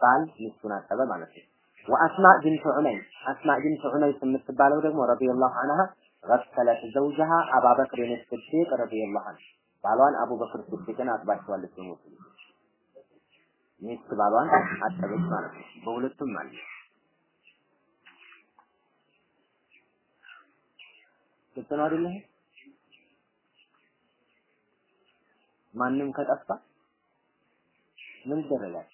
ባል ሚስቱን አጠበ ማለት ነው። وأسماء بنت عميس أسماء بنت عميس የምትባለው ደግሞ رضي الله عنها غسلت زوجها أبا بكر الصديق رضي الله عنه ባሏን አቡበክር ስዲቅን አጥባቸዋለች የሞቱ ሚስት ባሏን አጠበች ማለት ነው። በሁለቱም አለ። ግልጽ ነው አይደለ? ማንም ከጠፋ ምን ይደረጋል?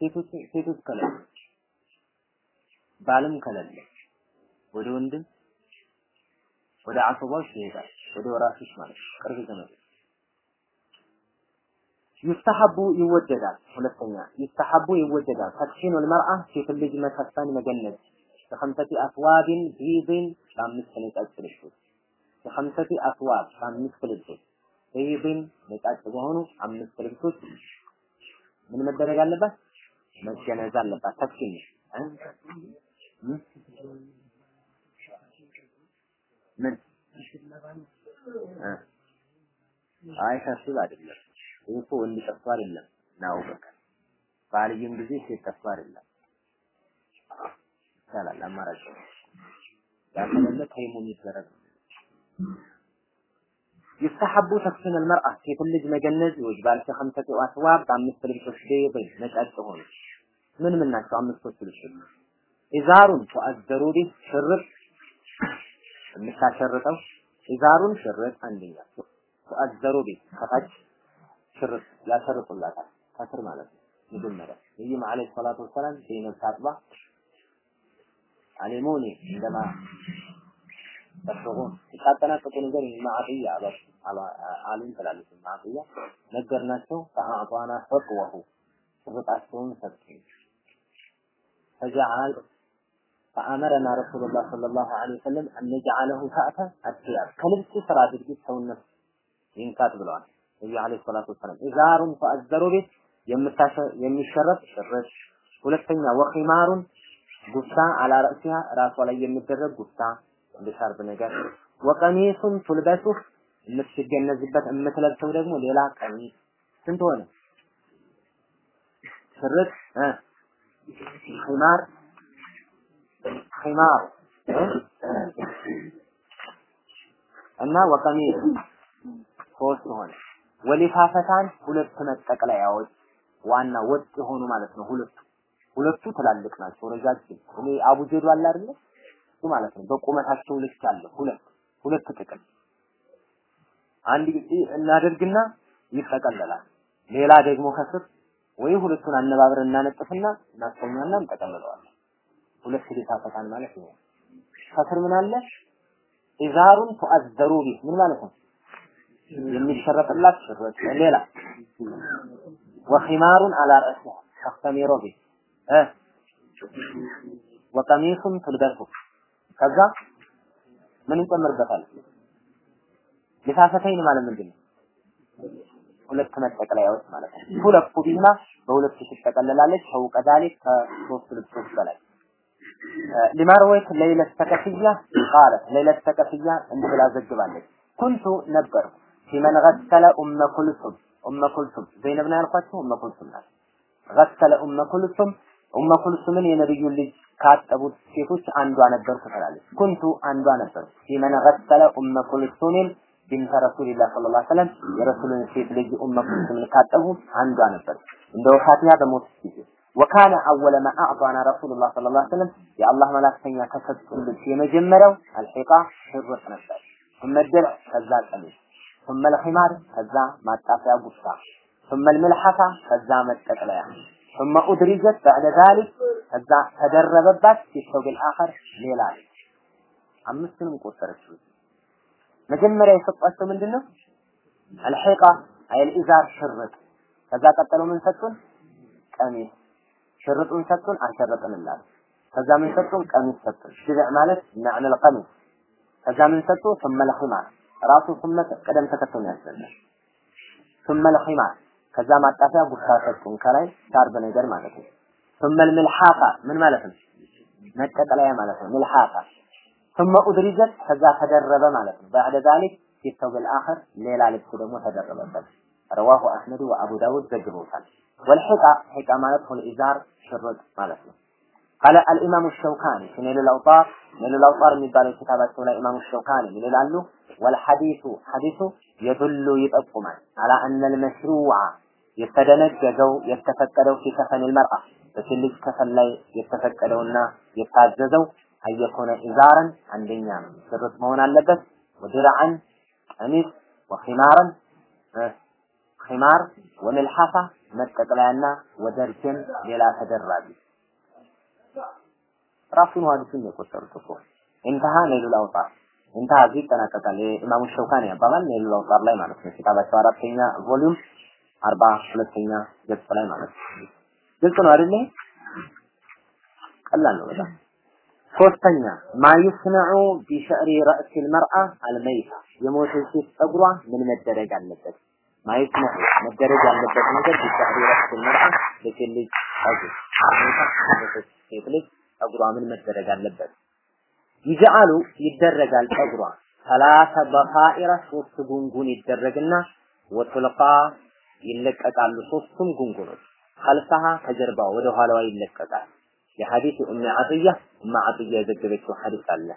ሴቶች ሴቶች ባልም ከሌለ ወደ ወንድም ወደ አሶባዎች ይሄዳል። ወደ ወራሾች ማለት ቅርብ ዘመድ ይስተሐቡ ይወደዳል። ሁለተኛ ይስተሐቡ ይወደዳል። ተክሲኑ ልመርአ ሴት ልጅ መከፈን መገነዝ በኸምሰቲ አስዋብን ቢድን በአምስት ነጫጭ ልብሶች በኸምሰቲ አስዋብ በአምስት ልብሶች ቢድን ነጫጭ በሆኑ አምስት ልብሶች ምን መደረግ አለባት? መገነዝ አለባት። ተክሲን ምን አይ ታስብ አይደለም። ይህ እኮ ወንድ ጠፍቶ አይደለም ነው በቃ ባልየም ጊዜ ሴት ጠፍቶ አይደለም። ይቻላል አማራጭ ነው። ያከለለ ተይሙም ይደረግ ይስተሐቡ ተክሲም አልመርአ ሴትን ልጅ መገነዝ ይወጅባል። ከኸምሰት አስዋብ በአምስት ልብሶች ቤበ ነጫጭ ሆኑ ምን ምን ናቸው? አምስቶች ልብሶች ኢዛሩን ተአዘሩ ቢህ ሽርጥ የምታሸርጠው ኢዛሩን ሽርጥ አንደኛ ተአዘሩ ቢህ ከታች ሽርጥ ያሸርጡላታል ከስር ማለት ነው። መጀመሪያ ነቢይም ዓለይሂ ሰላቱ ወሰላም ዘይነብ ታጥባ አሊሙኒ እንደማ በሽሆን የታጠናቀቁ ነገር ማዕጥያ አባሽ አሉን ትላለች። ማዕጥያ ነገርናቸው። ፈአዕጧና ፈቅወሁ ቁርጣቸውን ሰጡን። ፈጀዓል ፈአመረና ረሱሉላህ ሰለላሁ ዐለይሂ ወሰለም አንጀዓለሁ ታዕተ አትያር ከልብሱ ስራ ድርጊት ሰውነት ይንካት ብለዋል ነቢዩ ዐለይሂ ሰላቱ ወሰላም። ኢዛሩን ፈአዘሩ ቤት የሚሸረፍ ሽርሽ፣ ሁለተኛ ወኺማሩን ጉፍታ አላ ረእሲሃ ራሷ ላይ የሚደረግ ጉፍታ እንደ ሻርብ ነገር። ወቀሚሱን ቱልበሱ የምትገነዝበት የምትለብሰው ደግሞ ሌላ ቀሚስ። ስንት ሆነ? ሽርጥ እ? ኺማር ኺማር እና ወቀሚስ ሶስት ሆነ። ወሊፋፈታን ሁለት መጠቅለያዎች። ዋና ወጥ የሆኑ ማለት ነው ሁለቱ። ሁለቱ ትላልቅ ናቸው። ረጃጅም እኔ አቡጀዱ አለ አይደለ ማለት ነው። በቁመታቸው ልክ አለ። ሁለት ሁለት ጥቅል አንድ ጊዜ እናደርግና ይጠቀለላል ሌላ ደግሞ ከስር ወይ ሁለቱን አነባብረን እናነጥፍና እናስተኛና እንጠቀልለዋለን ሁለት ሊፋፈታን ማለት ነው። ከስር ምን አለ? ኢዛሩን ተአዘሩ ቢህ ምን ማለት ነው? የሚሸረጥላት ሽርጥ ሌላ ወኺማሩን አላ ረእሲሃ ተኽተሚሮ ቢህ እ ወቀሚሱን ትልበሱ ከዛ ምን እንጨምርበታል? ሊፋፈተይን ማለት ምንድን ነው? ሁለት መጠቅለያዎች ማለት ነው። ሁለቱ ቢማ በሁለት ትጠቀለላለች። ፈውቀ ዛሊክ ከሶስት ልብሶች በላይ ሊማርወይት ለይለት ተከፍያ ቃለት ለይለት ተከፍያ እንዲህ ብላ ዘግባለች። ኩንቱ ነበር ፊመን ገሰለ ኡመ ኩልሱም ኡመ ኩልሱም ዘይነብ ነው ያልኳቸው ኡመ ኩልሱም ናት። ገሰለ ኡመ ኩልሱም ኡመ ኩልሱምን የነብዩን ልጅ ካጠቡት ሴቶች አንዷ ነበርኩ ትላለች። ኩንቱ አንዷ ነበርኩ ፊመን ገሰለ ኡመ ኩልሱምን ቢንተ ረሱልላህ ሰለላሁ ዐለይሂ ወሰለም የረሱልን ሴት ልጅ ኡመ ኩልሱምን ካጠቡ አንዷ ነበር። እንደ ወፋቲያ በሞት ጊዜ ወካነ አወለ ማ አዕጣና ረሱሉላህ ሰለላሁ ዐለይሂ ወሰለም የአላህ መላክተኛ ከሰጡን ልብስ የመጀመሪያው አልሒቃ ሽርጥ ነበር። ثم الدرع ከዛ ቀሚስ ثم الخمار ከዛ ማጣፊያ ጉሳ ثم الملحفة ከዛ መጠቅለያ ثم أدرجت بعد ذلك ከዛ ተደረበባት ሲሰው አኸር ሌላ አምስቱንም ቆጠረች። መጀመሪያ የሰጧቸው ምንድነው? አልሒቃ አይል ኢዛር ሽርጥ። ከዛ ቀጠለው ምን ሰጡን? ቀሚስ ሽርጡን ሰጡን፣ አልሸረጥንላት። ከዛ ምን ሰጡን? ቀሚስ ሰጡን። ድርዕ ማለት መዕነ ልቀሚስ። ከዛ ምን ሰጡ? ثم الخمار ራሱ ثم ቅደም ተከተል ያስፈልጋል። ثم الخمار ከዛ ማጣፊያ ጉሳ ሰጡን ከላይ ሻርብ ነገር ማለት ነው። ثم الملحافة ምን ማለት ነው? መጠቀለያ ማለት ነው። ሚልሓፋ ثم أدرجت ከዛ ተደረበ ማለት ነው። بعد ذلك في الثوب الآخر ሌላ ልብስ ደግሞ ተደረበበት። رواه أحمد وأبو داود ዘግበውታል። والحقى حقى ማለት ሁል ኢዛር ሽርጥ ማለት ነው። قال الإمام الشوكاني في نيل الأوطار نيل الأوطار የሚባለው ኪታባቸው ላይ ኢማሙ ሸውካኒ ምን ይላሉ? والحديث حديث يدل ይጠቁማል على أن المشروع የተደነገገው የተፈቀደው ፊ ከፈኒል መርአ በሴት ከፈን ላይ የተፈቀደውና የታዘዘው አየኮነ ኢዛረን አንደኛ ነው። ስርት መሆን አለበት። ወድርዓን ቀሚስ ወኺማረን ኺማር ወመልሐፋ መጠቅለያና ወደርጀን ሌላ ተደራቢ ራሱን ሐዲሱን የቆጠሩት እኮ። انتهى نيل الأوطار انتهى እዚህ ይጠናቀቃል። የኢማሙ ሸውካኒ አባባል نيل الأوطار ላይ ማለት ነው። ኪታባቸው አራተኛ volume አርባ ሁለተኛ ገጽ ላይ ማለት ነው። ግልጽ ነው አይደል? ቀላል ነው በጣም። ሶስተኛ ما يصنع بشعر رأس المرأة الميتة የሞተች ሴት ጸጉሯ ምን መደረግ አለበት? ما يصنع መደረግ ያለበት ነገር بشعر رأس المرأة ልጅ የሞተች ሴት ልጅ ጸጉሯ ምን መደረግ አለበት? يجعل ይደረጋል ጸጉሯ ثلاث ضفائر ሶስት ጉንጉን ይደረግና وتلقى ይለቀቃሉ ሶስቱም ጉንጉኖች። خلفها ከጀርባ ወደ ኋላዋ ይለቀቃል። የሐዲስ ኡም ዓጥያ ኡም ዓጥያ የዘገበችው ሐዲስ አለ።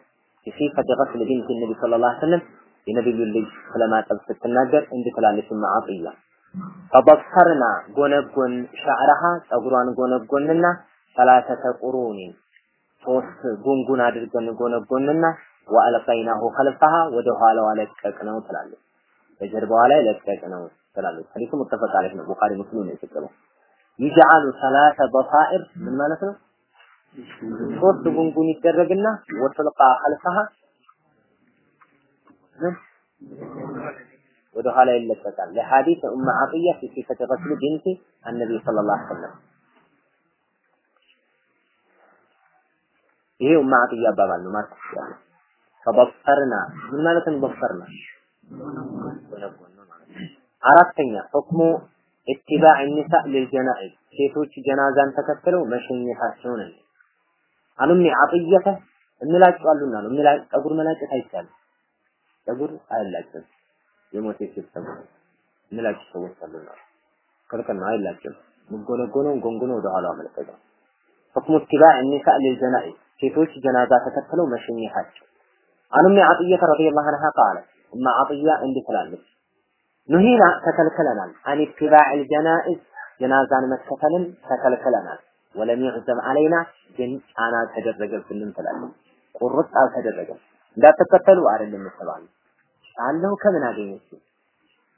صفة غسل بنت النبي صلى الله عليه وسلم የነብዩ ልጅ ስለማጠብ ስትናገር እንዲህ ትላለች ኡም ዓጥያ ፈበሰርና ጎነጎን ሻዕረሃ ጸጉሯን ጎነጎንና ሰላሰተ ቁሩኒን ሶስት ጉንጉን አድርገን ጎነጎንና ወአልቀይናሁ ከልፈሃ ወደ ኋላዋ ለቀቅ ነው ትላለች። በጀርባዋ ላይ ለቀቅ ነው ትላለች ሐዲሱ ሙተፈቅ ዐለይህ ነው። ቡኻሪ ሙስሊም ነው የዘገበው ይጀዓሉ ሰላተ በፋኢር ምን ማለት ነው? ሶስት ጉንጉን ይደረግና وتلقى خلفها ወደ ኋላ ይለቀቃል። لحديث أم عطية في صفة غسل بنت النبي صلى الله عليه وسلم። ይሄ ኡም ዓጥያ አባባል ነው ማለት ይችላል فضفرنا ምን ማለት ነው? ضفرنا አራተኛ حكم اتباع النساء للجنائز ሴቶች ጀናዛን ተከትለው መሸኘታቸውን ነው። عن أم عطية እንላጫሉና ነው ፀጉር መላጨት አይቻልም። ፀጉር አይላጭም። የሞተ ሴት ፀጉር እንላጭ ሰዎች አሉና ክልክል ነው አይላጭም። ምጎነጎነው ጎንጎኖ ወደ ኋላ حكم اتباع النساء للجنائز ሴቶች ጀናዛ ተከትለው መሸኘታቸው። عن أم عطية رضي الله عنها قالت ኡም ዓጥያ እንዲህ ትላለች ኑሂና ተከልክለናል አን ኢትባዕ አልጀናኢዝ ጀናዛን መከተልን ተከልክለናል ወለም ይዕዘም አለይና ግን ጫና ተደረገብንም ትላለች ቁርጥ አልተደረገም እንዳትከተሉ አይደለም የተባለ አለው ከምን አገኘች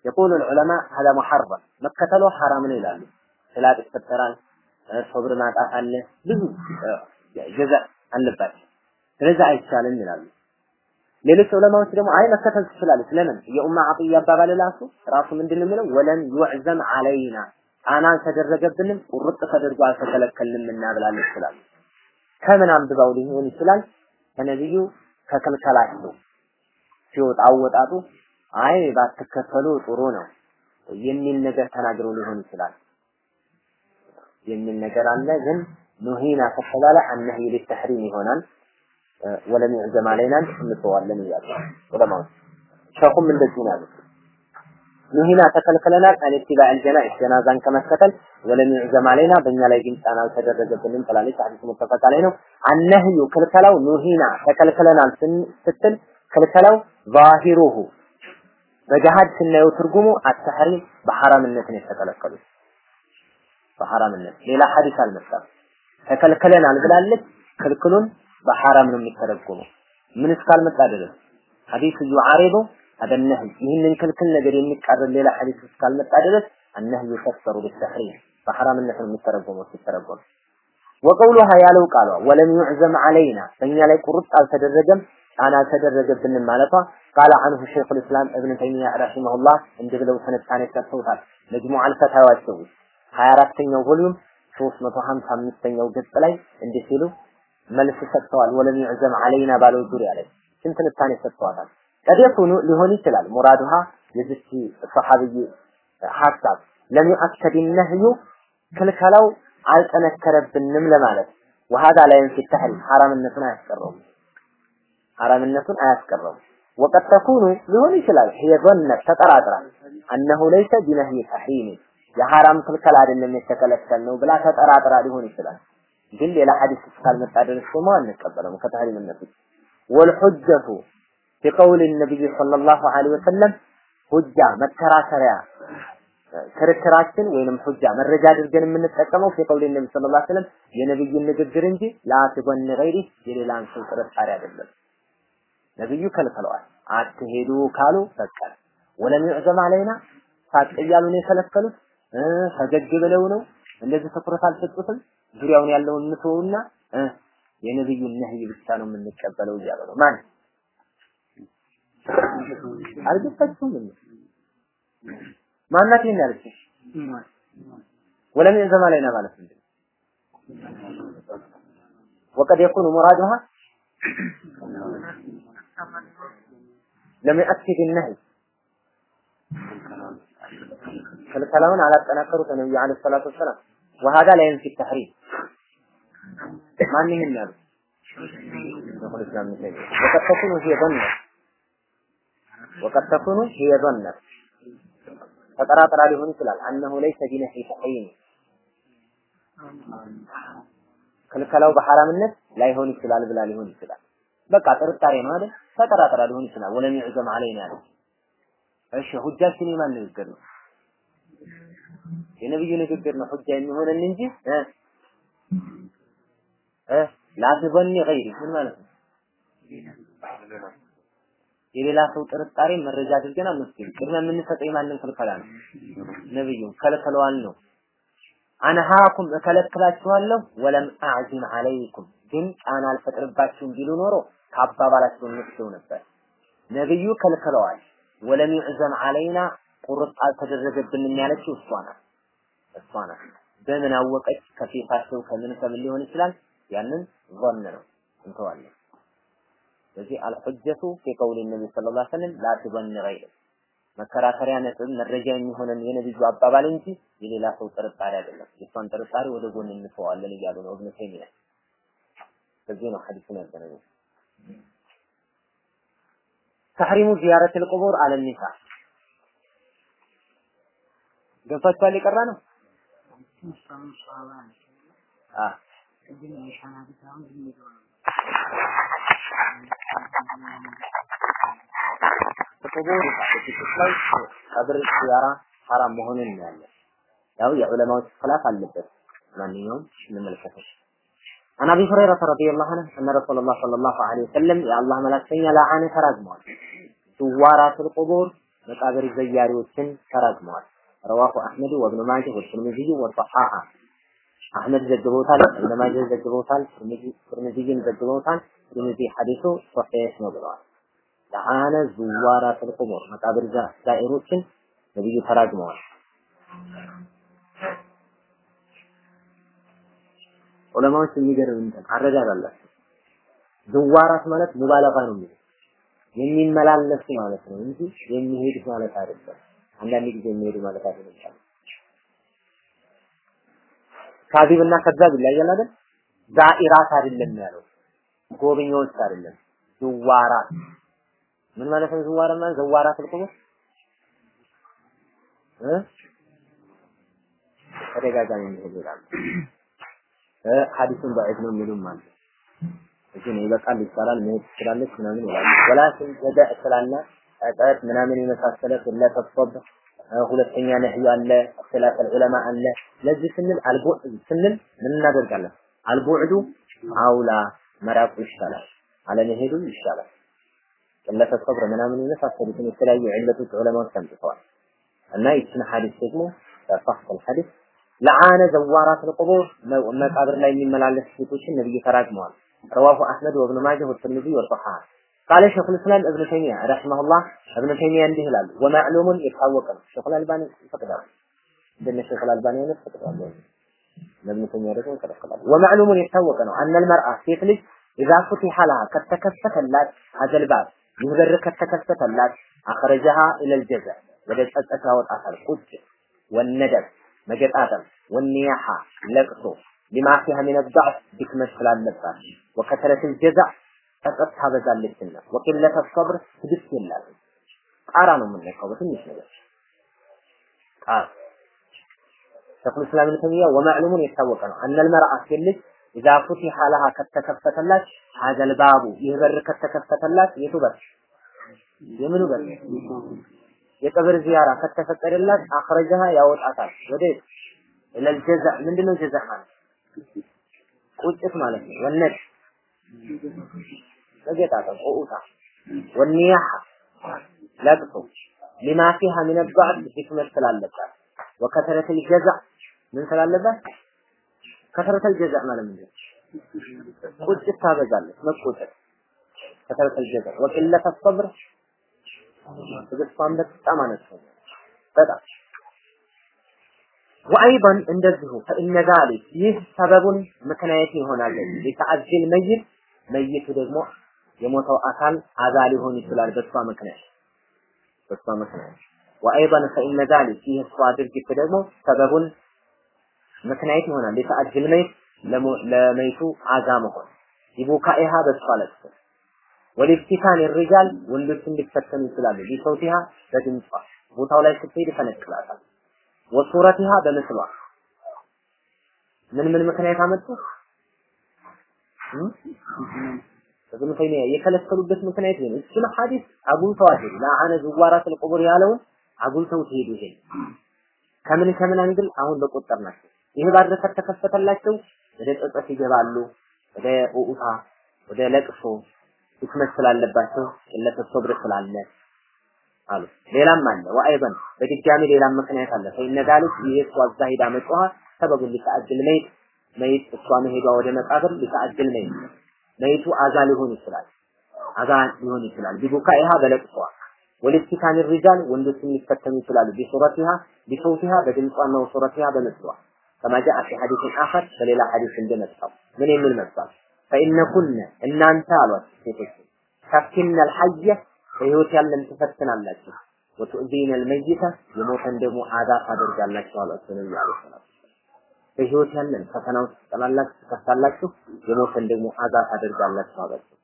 يقول العلماء هذا محرم መከተሉ ሐራም ነው ይላሉ ስላጥ ይፈጠራል ሶብር ማጣት አለ ብዙ ጀዛ አለባቸው ስለዚህ አይቻልም ይላሉ ሌሎች ዑለማዎች ደግሞ አይ መከተል ትችላለች። ለምን? የኡማ አጥያ አባባል ራሱ ራሱ ምንድን የሚለው? ወለም ዩዕዘም አለይና ጫና አልተደረገብንም ቁርጥ ተደርጎ አልተከለከልንም እና ብላለች ይችላል። ከምን አንብባው ሊሆን ይችላል? ከነብዩ ከክልከላቸው ሲወጣ አወጣጡ አይ ባትከተሉ ጥሩ ነው የሚል ነገር ተናግረው ሊሆን ይችላል። የሚል ነገር አለ። ግን ኑሂና ከተባለ አነህይ ሊተሕሪም ይሆናል ወለም ይዕዘም አለይናን እንተዋለን እያሉ ዑለማዎች። ሸኹም እንደዚህ ነው ያሉት። ኑሂና ተከልክለናል። አን ጀናዛን ከመከተል ወለም ይዕዘም አለይና በእኛ ላይ ግን ጫና አልተደረገብንም ትላለች። ሐዲስ ላይ ነው። አነህዩ ክልከላው ኑሂና ተከልክለናል ስትል ክልከላው ዛሂሩሁ በገሃድ ስናየው ትርጉሙ አተሕሪም በሐራምነት ነው የተከለከሉት። በሐራምነት ሌላ ሐዲስ አልመጣም። ተከልክለናል ብላለች። ክልክሉን በሐራም ነው የሚተረጎመው ምን እስካልመጣ ድረስ ሐዲስ ዩዓሪቡ አደነህ ይህንን ክልክል ነገር የሚቃረን ሌላ ሐዲስ እስካልመጣ ድረስ አነህ ይፈሰሩ بالتحريم በሐራምነት ነው የሚተረጎመው ሲተረጎም ወቀውሉሃ ያለው ቃሏ ወለም ዩዕዘም አለይና በእኛ ላይ ቁርጥ አልተደረገም ጫና አልተደረገብንም ማለቷ ቃለ አንሁ ሸይኹል ኢስላም እብን ተይሚያ ረሂመሁላህ እንዲህ ብለው ትንታኔ ሰጥተውታል መጅሙዕ አልፈታዋቸው 24ኛው ቮሊዩም 355ኛው ገጽ ላይ እንዲህ ሲሉ መልስ ሰጥተዋል። ወለም ይዕዘም አለይና ባለው ዙሪያ ላይ ስንት ትንታኔ ሰጥተዋታል። ቀድ የኩኑ ሊሆን ይችላል። ሙራዱሃ የዚች ሰሐብይ ሀሳብ ለም ዩአከድ ነህዩ ክልከላው አልጠነከረብንም ለማለት وهذا لا ينفي التحريم አያስቀረውም። حرامነቱን አያስቀረውም። وقد تكون ሊሆን ይችላል። هي ظنت ተጠራጥራ أنه ليس بنهي تحريم የሐራም ክልከላ አይደለም የተከለከልነው ብላ ተጠራጥራ ሊሆን ይችላል። ግን ሌላ ሐዲስ እስካልመጣ ድረስ ደግሞ አንቀበለውም ከተህሪምነቱ ወልሑጀቱ ቢቀውል ነቢይ ሰለላሁ ዐለይሂ ወሰለም ሁጃ መከራከሪያ ክርክራችን ወይንም ሁጃ መረጃ አድርገን የምንጠቀመው ፊቀውል ነቢ ሰለላሁ ዐለይሂ ወሰለም የነብዩን ንግግር እንጂ ላትጎን ገይሪ የሌላን ሰው ጥርጣሬ አይደለም። ነብዩ ከልክለዋል። አትሄዱ ካሉ ፈቀድ ወለም ይዕዘም አለይና ሳቅ እያሉ ነው የከለከሉት። ፈገግ ብለው ነው እንደዚህ ትኩረት አልሰጡትም። ዙሪያውን ያለውን እንተውና የነብዩን ነህይ ብቻ ነው የምንቀበለው እያሉ ነው። ማን አልገባችሁም እንዴ? ማናት ይሄን ያለችሽ? ወለም ይዕዘም አለይና ማለት ምንድን ነው? وقد يكون مرادها لم يؤكد النهي ክልከላውን አላጠናከሩት ነብዩ አለይሂ ሰላቱ ወሰላም وهذا لا ينفي التحريم ማን ይሄን ያሉ شيخ الاسلام ابن تيميه وقد تكون هي ظنة وقد تكون هي ظنة ተጠራጥራ ሊሆን ይችላል أنه ليس بنهي تحريم ክልከላው በሐራምነት ላይሆን ይችላል ብላ ሊሆን ይችላል። በቃ ጥርጣሬ ነው አይደል? ተጠራጥራ ሊሆን ይችላል። ወለም ይዕዘም አለይና ያለች እሺ ሁጃችን የማን ንግግር ነው? የነብዩ ንግግር ነው ሁጃ የሚሆነን እንጂ እ ላትበኒ ገይሪ ምን ማለት ነው? የሌላ ሰው ጥርጣሬ መረጃ አድርገን አንወስድም። ቅድሚያ የምንሰጠው የማንን ክልከላ ነው? ነብዩን ከልከለዋል ነው። አንሃኩም እከለክላችኋለሁ ወለም አዕዚም አለይኩም ግን ጫና አልፈጥርባችሁም ቢሉ ኖሮ ከአባባላቸው እንወስደው ነበር። ነብዩ ከልክለዋል። ወለም ይዕዘም አለይና ቁርጥ አልተደረገብንም ያለችው እሷ ናት እሷ ናት። በምን አወቀች? ከፊታቸው ከምን ከምን ሊሆን ይችላል? ያንን ظن ነው እንተዋለን። ስለዚህ አልሁጀቱ ፊ ቀውሊ ነብይ ሰለላሁ ዐለይሂ ወሰለም ላ ትظن ገይረ መከራከሪያ ነጥብ መረጃ የሚሆነን የነብዩ አባባል እንጂ የሌላ ሰው ጥርጣሬ አይደለም። የሷን ጥርጣሬ ወደ ጎን እንተዋለን እያሉ ነው እብነ ተይሚያ። በዚህ ነው ሐዲሱን ያገናኘው። ተሕሪሙ ዚያረተል ቁቡር አለ ኒሳ የቀራ ነው አ ቁቡር ላይ ቀብር ዚያራ ሐራም መሆኑን ያለ ያው የዑለማዎች ኺላፍ አለበት። ማንኛውም እንመልከተው عن ابي هريره رضي الله عنه ان رسول الله صلى الله عليه وسلم يا الله መላእክተኛ ለዓነ ተራግመዋል። ዙዋራቱል ቁቡር መቃብር ዘያሪዎችን ተራግመዋል። ረዋሁ አህመድ ወብኑ ማጀህ ወትርሚዚ ወሰሐሐ አህመድ ዘግበውታል፣ እብነ ማጀህ ዘግበውታል፣ ትርሚዚን ዘግበውታል። ትርሚዚ ሐዲሱ ሶሒህ ነው ብለዋል። ለዓነ ዙዋራቱል ቁቡር መቃብር ዛኢሮችን ነብዩ ተራግመዋል። ዑለማዎች የሚገርም እንትን አረዳድ አላቸው። ዝዋራት ማለት ሙባለጋ ነው የሚለው የሚመላለስ ማለት ነው እንጂ የሚሄድ ማለት አይደለም። አንዳንድ ጊዜ የሚሄዱ ማለት አይደለም። ካዚብና ከዛብ ይለያል አይደል? ዛኢራት አይደለም ያለው ጎብኚዎች አይደለም። ዝዋራት ምን ማለት ነው? ዝዋራ ማለት ዘዋራት ልቁም እ ተደጋጋሚ የሚሄድ ይላል። ሐዲሱን ضعيف ነው የሚሉም አለ። እዚህ ነው ይበቃል ይባላል መሄድ ትችላለች ምናምን ይላል። ወላኪን ወደ ስላለ ጠጠት ምናምን የመሳሰለ ሁለት ሁለተኛ ነህዩ አለ እክትላፍ ዑለማ አለ። ለዚህ ስንል አልቡዕድ ስንል ምን እናደርጋለን? አልቡዕዱ አውላ መራቁ ይሻላል አለመሄዱ ይሻላል። ቅለተ ሰብር ምናምን የመሳሰሉትን የተለያዩ ዒለቶች ዑለማዎች ተንጥተዋል እና ይችን ሐዲስ ደግሞ ተፋህል ሐዲስ ለዓነ ዘዋራት ልቁቡር መቃብር ላይ የሚመላለስ ሴቶችን ነብይ ተራግመዋል። ረዋሁ አህመድ ወብኑ ማጀህ ወትርሚዚ ወልበሃ ቃለ ሸኹል እስላም እብኑ ተይሚያ ረሒመሁላህ እብኑ ተይሚያ እንዲህ ይላሉ። ወማዕሉሙን የታወቀ ነው። ሸኹል አልባኒ ይፈቅዳሉ። እንደነ ሸኹል አልባኒ አይነት ይፈቅዳሉ። ለእብኑ ተይሚያ ደግሞ ይከለክላሉ። ወማዕሉሙን የታወቀ ነው። አነል መርአ ሴት ልጅ ኢዛ ፉቲሐ ለሃ ከተከፈተላት አዘልባብ ይህ በር ከተከፈተላት አኸረጀሃ ኢለል ጀዛ ወደ ጸጸት ያወጣታል። ቁጭ ወነደብ መገጣጠም፣ ወኒያሓ ለቅሶ ሊማ ፊሃ ሚነ ዳዕፍ ድክመት ስላለባት ወከተረት ልጀዛ ጸጸት ታበዛለችና ወቂለተ ሰብር ትዕግስት የላትም ጣራ ነው የምንለካው በትንሽ ነገር። ጣራ ሸይኹል ኢስላም ኢብኑ ተይሚያ ወማዕሉሙን የታወቀ ነው። አነል መርአ ሴት ኢዛ ፉቲሐ ለሃ ከተከፈተላት ሀዘል ባቡ ይህ በር ከተከፈተላት የቱ በር? የምኑ በር? የቀብር ዚያራ ከተፈቀደላት አኽረጃሃ ያወጣታል። ወደ ኢለል ጀዛ። ምንድነው ጀዛ ማለት? ቁጭት ማለት ነው። ወነት መገጣጠም ቁጣ ወኒያሃ ለቅሶ ሊማ ፊሃ ሚን ዱዓት ዲክመት ስላለባት ወከተረት ልጀዛ ምን ስላለባት ከሰረተ ልጀዛ ማለት ምንድን ቁጭት ታበዛለች መቆጠት ከሰረተ ልጀዛ ወቅለት አስበብር ትዕግስቷን በጣም አነስተኛ በጣም ወአይበን እንደዚሁ ፈኢነ ዛሊክ ይህ ሰበቡን ምክንያት ይሆናል ለተዓዚል መይት መይቱ ደግሞ የሞተው አካል አዛ ሊሆን ይችላል በሷ ምክንያት። በሷ ምክንያት። ወአይضን ፈኢነ ዛሊክ ይህ እሷ ድርጊት ደግሞ ሰበቡን ምክንያት ይሆናል። ሊተአጅል መይት ለመይቱ አዛ መሆን። ይቡካኢሃ በሷ ለቅሶ። ወሊፍቲካን ሪጃል ወንዶች እንዲፈተኑ ይችላሉ። ቢሰውቲሃ በድምጿ። ቦታው ላይ ስትሄድ ይፈነቅላታል። وصورتها በምስሏ። ምን ምን ምክንያት አመጡ ኢብኑ ተይሚያ የከለከሉበት ምክንያት ነው። እሱን ሐዲስ አጉልተው አይደል لعن زوارات القبور ያለውን አጉልተው ሲሄዱ ይሄ ከምን ከምን angle አሁን በቆጠር ናቸው። ይሄ ባረከት ተከፈተላቸው ወደ ጸጸት ይገባሉ፣ ወደ ኡኡታ፣ ወደ ለቅሶ ህክመት ስላለባቸው ቅለት ሶብር ስላለ አሉ። ሌላም አለ ወአይበን በድጋሚ ሌላም ምክንያት አለ። ፈኢነ ዳሊክ ይሄ እሷ እዛ ሰበቡን ሊተአጅል መይት መይት እሷ መሄዷ ወደ መቃብር ሊተአጅል መይት መይቱ አዛ ሊሆን ይችላል። አዛ ሊሆን ይችላል። ቢቡካኢሃ በለቅሷ ወልስቲካን ሪጃል ወንዶች ሊፈተኑ ይችላሉ። ቢሱረቲሃ ቢሰውቲሃ በድምጿና ወሱረቲሃ በምስሏ ከማ ጃአ ፊ ሐዲስ አኸር በሌላ ሐዲስ እንደመጣው ምን የሚል መጣው ፈኢነ ኩነ እናንተ አሏት ሴቶች ከፍቲነ አልሐየ በህይወት ያለን ትፈትናላችሁ። ወቱእዚነ አልመይተ የሞተን ደግሞ አዛ ታደርጋላችሁ አሏቸው ነብዩ አለይሂ በህይወት ያለን ፈተና ውስጥ ትጠላላችሁ፣ ትከሳላችሁ፣ የሞትን ደግሞ አዛ ታደርጋላችሁ አላቸው።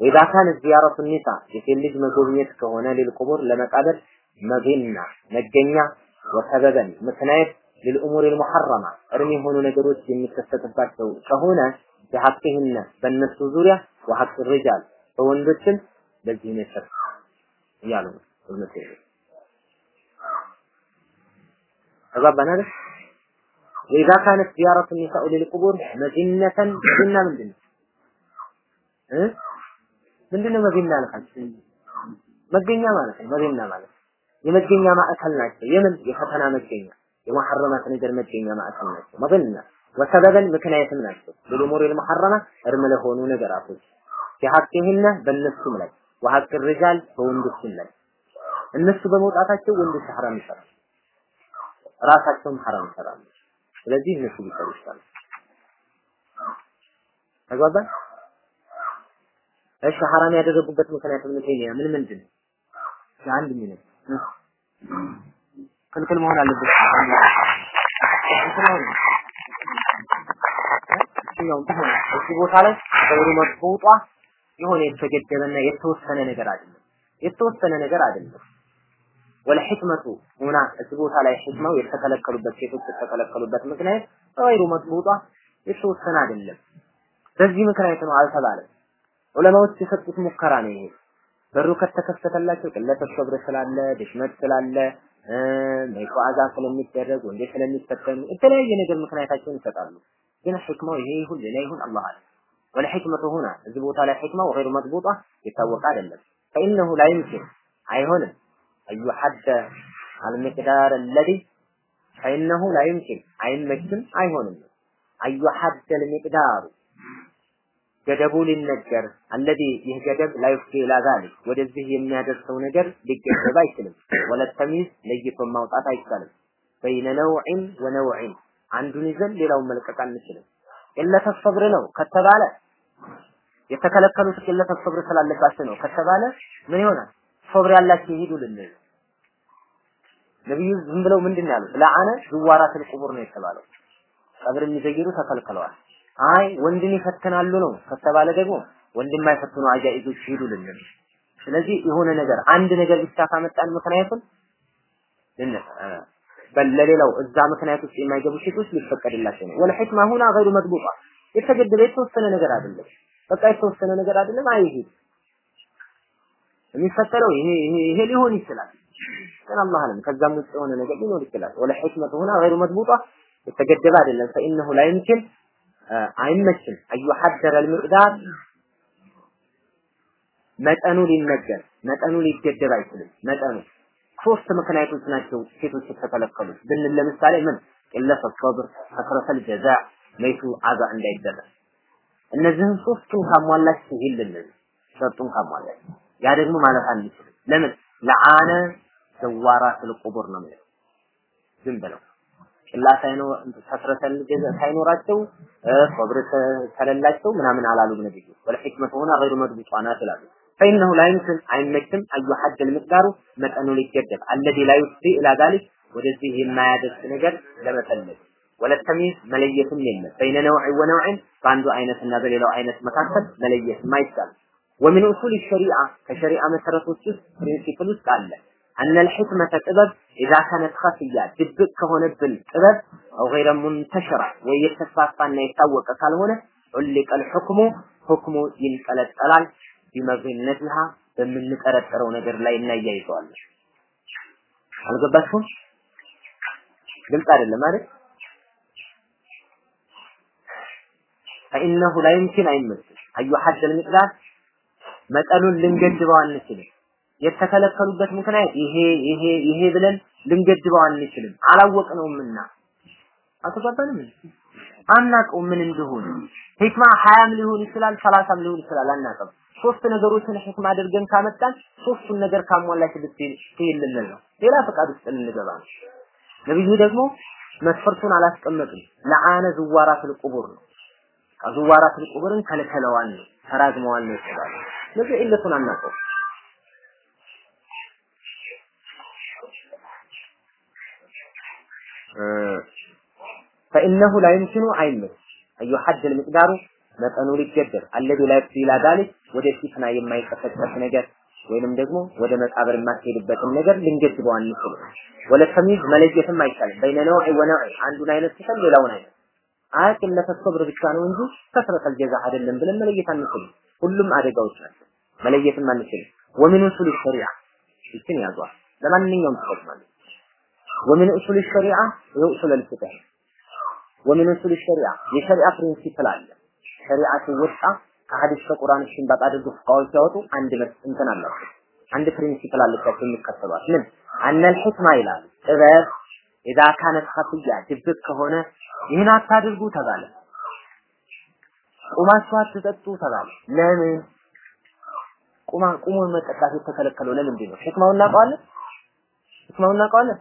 ወኢዛ ካነ ዚያረቱ ኒሳ የሴት ልጅ መጎብኘት ከሆነ ሊልቁቡር ለመቃብር መገኛ መገኛ ወሰበበን ምክንያት ሊልኡሙር ልሙሐረማ እርም የሆኑ ነገሮች የሚከሰትባቸው ከሆነ ቢሐቅህነ በእነሱ ዙሪያ ወሐቅ ርጃል በወንዶችም በዚህ ነገር እያሉ ነው ተግባባን አይደል? ወኢዛ ካነት ዚያረቱ ኒሳኡ ሊልቁቡር መዚነተን መዚና ምንድን ነው እ ምንድን ነው መዚና አልካችሁ መገኛ ማለት ነው መዚና ማለት የመገኛ ማዕከል ናቸው የምን የፈተና መገኛ የመሐረማት ነገር መገኛ ማዕከል ናቸው መገኛ ወሰበበን ምክንያትም ናቸው ለኡሙር المحرمه እርም ለሆኑ ነገራቶች ሲሐቅህነ በእነሱም ላይ ወሐቅ ሪጃል በወንዶችም ላይ እነሱ በመውጣታቸው ወንዶች ሐራም ይሰራሉ ራሳቸውም ሐራም ይሰራሉ ስለዚህ እነሱ ሊሰሩ ይችላሉ። ተግባባን? እሺ ሐራም ያደረጉበት ምክንያት ምን ተይያ ምን ምንድን ነው? አንድ ሚኒት። ክልክል መሆን አለበት። እዚህ ቦታ ላይ ሰውሩ መጥቦጧ የሆነ የተገደበና የተወሰነ ነገር አይደለም። የተወሰነ ነገር አይደለም والحكمة هنا الثبوت على الحكمة ويتكلك لبت كيف تتكلك لبت مكنية غير مضبوطة. يشو السناد اللب تزي مكنية مع الفضالة ولما وتسخطت مكرانيه بروك التكفت الله شوك اللي تشبر سلالة بشمت سلالة ميكو عزاق لم يتدرج وندي سلم يتفتن انت لا يجنج المكنية تاكين تتعلم هنا الحكمة يهيه لليهن الله عليه. والحكمة هنا. الثبوت على الحكمة وغير مضبوطة يتوقع للب فإنه لا يمكن. أي هنا አዩሐደ አልሚቅዳር ለዲ ፈኢነሁ ላዩምኪን አይመችም አይሆንም አዩሐደ አልሚቅዳሩ ገደቡ ሊነገር አለዚ ይህ ገደብ ላይፍቲ ላዛሊ ወደዚህ የሚያደርሰው ነገር ሊገደብ አይችልም። ወለተሚዝ ለይቶ ማውጣት አይቻልም። በይነ ነውዕን ወነውዕን አንዱን ይዘን ሌላውን መልቀቅ አንችልም። ቅለተ ነው ከተባለ የተከለከሉት ቅለተ ስላለባቸው ነው ከተባለ ምን ይሆናል? ሶብር ያላቸው ይሄዱ ልንል ነብዩ ዝም ብለው ምንድን ያሉት? ለአነ ዝዋራትል ቁቡር ነው የተባለው። ቀብር የሚዘይሩ ተከልክለዋል። አይ ወንድን ይፈትናሉ ነው። ከተባለ ደግሞ ወንድም አይፈትኑ አጃኢዞች ይሄዱ ልንል ስለዚህ የሆነ ነገር አንድ ነገር ብቻ ካመጣን ምክንያቱን ለሌላው እዛ ምክንያት ውስጥ የማይገቡ ሴቶች ሊፈቀድላቸው ነው። ወለሕክማ ሁና ገይሩ መጥቡጣ። የተገደበ የተወሰነ ነገር አይደለም። በቃ የተወሰነ ነገር አይደለም። አይሄድ የሚፈጠረው ይሄ ይሄ ይሄ ሊሆን ይችላል። ውጭን አላህ አለም ከዛም ውጭ የሆነ ነገር ሊኖር ይችላል። ወለ ሕክመት ሆና ገይሩ መድቡጣ የተገደበ አይደለም። ፈኢነሁ ላ ይምኪን አይመችም። አዩሐደረ ልምቅዳር መጠኑ ሊነገር መጠኑ ሊገደብ አይችልም። መጠኑ ሶስት ምክንያቶች ናቸው ሴቶች የተከለከሉት። ብንል ለምሳሌ ምን? ቅለተ ሰብር ከስረተል ጀዛ መይቱ አዛ እንዳይደረስ እነዚህን ሶስቱን ካሟላች ትሂልልን ሸርጡን ካሟላች ያ ደግሞ ማለት አንችልም። ለምን? ለዓነ ዘዋራትል ቁቡር ነው የሚለው። ዝም ብለው ቅላ ሳይኖ ተስረተል ሳይኖራቸው ሶብር ከሌላቸው ምናምን አላሉም ነብዩ። ወለሕክመቱ ሆነ ገይሩ መድቡጥ አናት ይላሉ። ፈኢነሁ ላ ይምክን አይመችም አዩሐደል ምቅዳሩ መጠኑ ሊገደብ አለዚ ላ ዩፍዲ ኢላ ዛሊክ ወደዚህ የማያደርስ ነገር ለመፈለግ። ወለተሚዝ መለየትም የለም። በይነ ነውዕ ወነውዕን በአንዱ አይነትና በሌላው አይነት መካከል መለየትም አይቻልም። ወሚን ኡሱል ሸሪዓ ከሸሪዓ መሰረቶች ውስጥ ፕሪንሲፕል ውስጥ አለ أن الحكمة ጥበብ إذا كانت خفية ድብቅ ከሆነብን ጥበብ أو غير منتشرة ወይ የተስፋፋና የታወቀ ካልሆነ ዑሊቀ الحكم ሁክሙ ይንጠለጠላል ቢመዝነትሃ በምንጠረጠረው ነገር ላይ እናያይዘዋለን አልገባችሁም ግልጽ አይደለም ማለት فإنه لا يمكن أن يمثل أن يحد المقدار መጠኑን ልንገድበው አንችልም። የተከለከሉበት ምክንያት ይሄ ይሄ ይሄ ብለን ልንገድበው አንችልም። አላወቅነውምና። አትገባንም አናውቀው ምን እንደሆነ። ሂክማ ሀያም ሊሆን ይችላል ሰላሳም ሊሆን ይችላል አናውቅም ሶስት ነገሮችን ህክም አድርገን ካመጣን ሶስቱን ነገር ካሟላች ልትይልልን ነው። ሌላ ፈቃድ ውስጥ ልንገባ ነው። ነብዩ ደግሞ መስፈርቱን አላስቀመጡም። ለአነ ዝዋራት ልቁቡር ነው። ዝዋራት ልቁቡርን ከልከለዋል ነው ተራግመዋል ነው ይችላል ስለዚህ ዒለቱን አናውቀው። ፈኢነሁ ላ ዩምኪኑ አይምር አዩሐደል ሚቅዳሩ መጠኑ ሊገደብ አለዱ ላይ ኢላ ወደ ፊትና የማይቀሰቀስ ነገር ወይንም ደግሞ ወደ መቃብር የማትሄድበትን ነገር ልንገድበው አንችልም። ወለተሚዝ መለየትም አይቻልም። በይነ ነውዒ ወነውዒ አንዱን አይነት ሲሰል ሌላውን አይነት አያቅም ለተሰብር ብቻ ነው እንጂ ከስረተል አይደለም ብለን መለየት አንችልም። ሁሉም አደጋዎች ናቸው። መለየትም አንችልም። ወሚን ኡሱል ሸሪዓ ይችን ያዟል። ለማንኛውም ትጠቅማለች። ወሚን ኡሱል ሸሪዓ የ أصول الفقه ومن أصول الشريعة የሸሪዓ principle አለ ሸሪዓ ሲወጣ ከሐዲስ ከቁርአን ሽንባጥ አድርጎ ፍቃዎች ሲያወጡ አንድ እንትን አላቸው አንድ principle አለቻቸው የሚከተሏት ምን أن الحكمة ይላል ጥበብ إذا كانت خفية ድብቅ ከሆነ ይህን አታድርጉ ተባለ ቁማችሁ አትጠጡ ተባለ ለምን ቁማ ቁሞ መጠጣት የተከለከለው ለምንድን ነው ሕክማውን እናውቀዋለን ሕክማውን እናውቀዋለን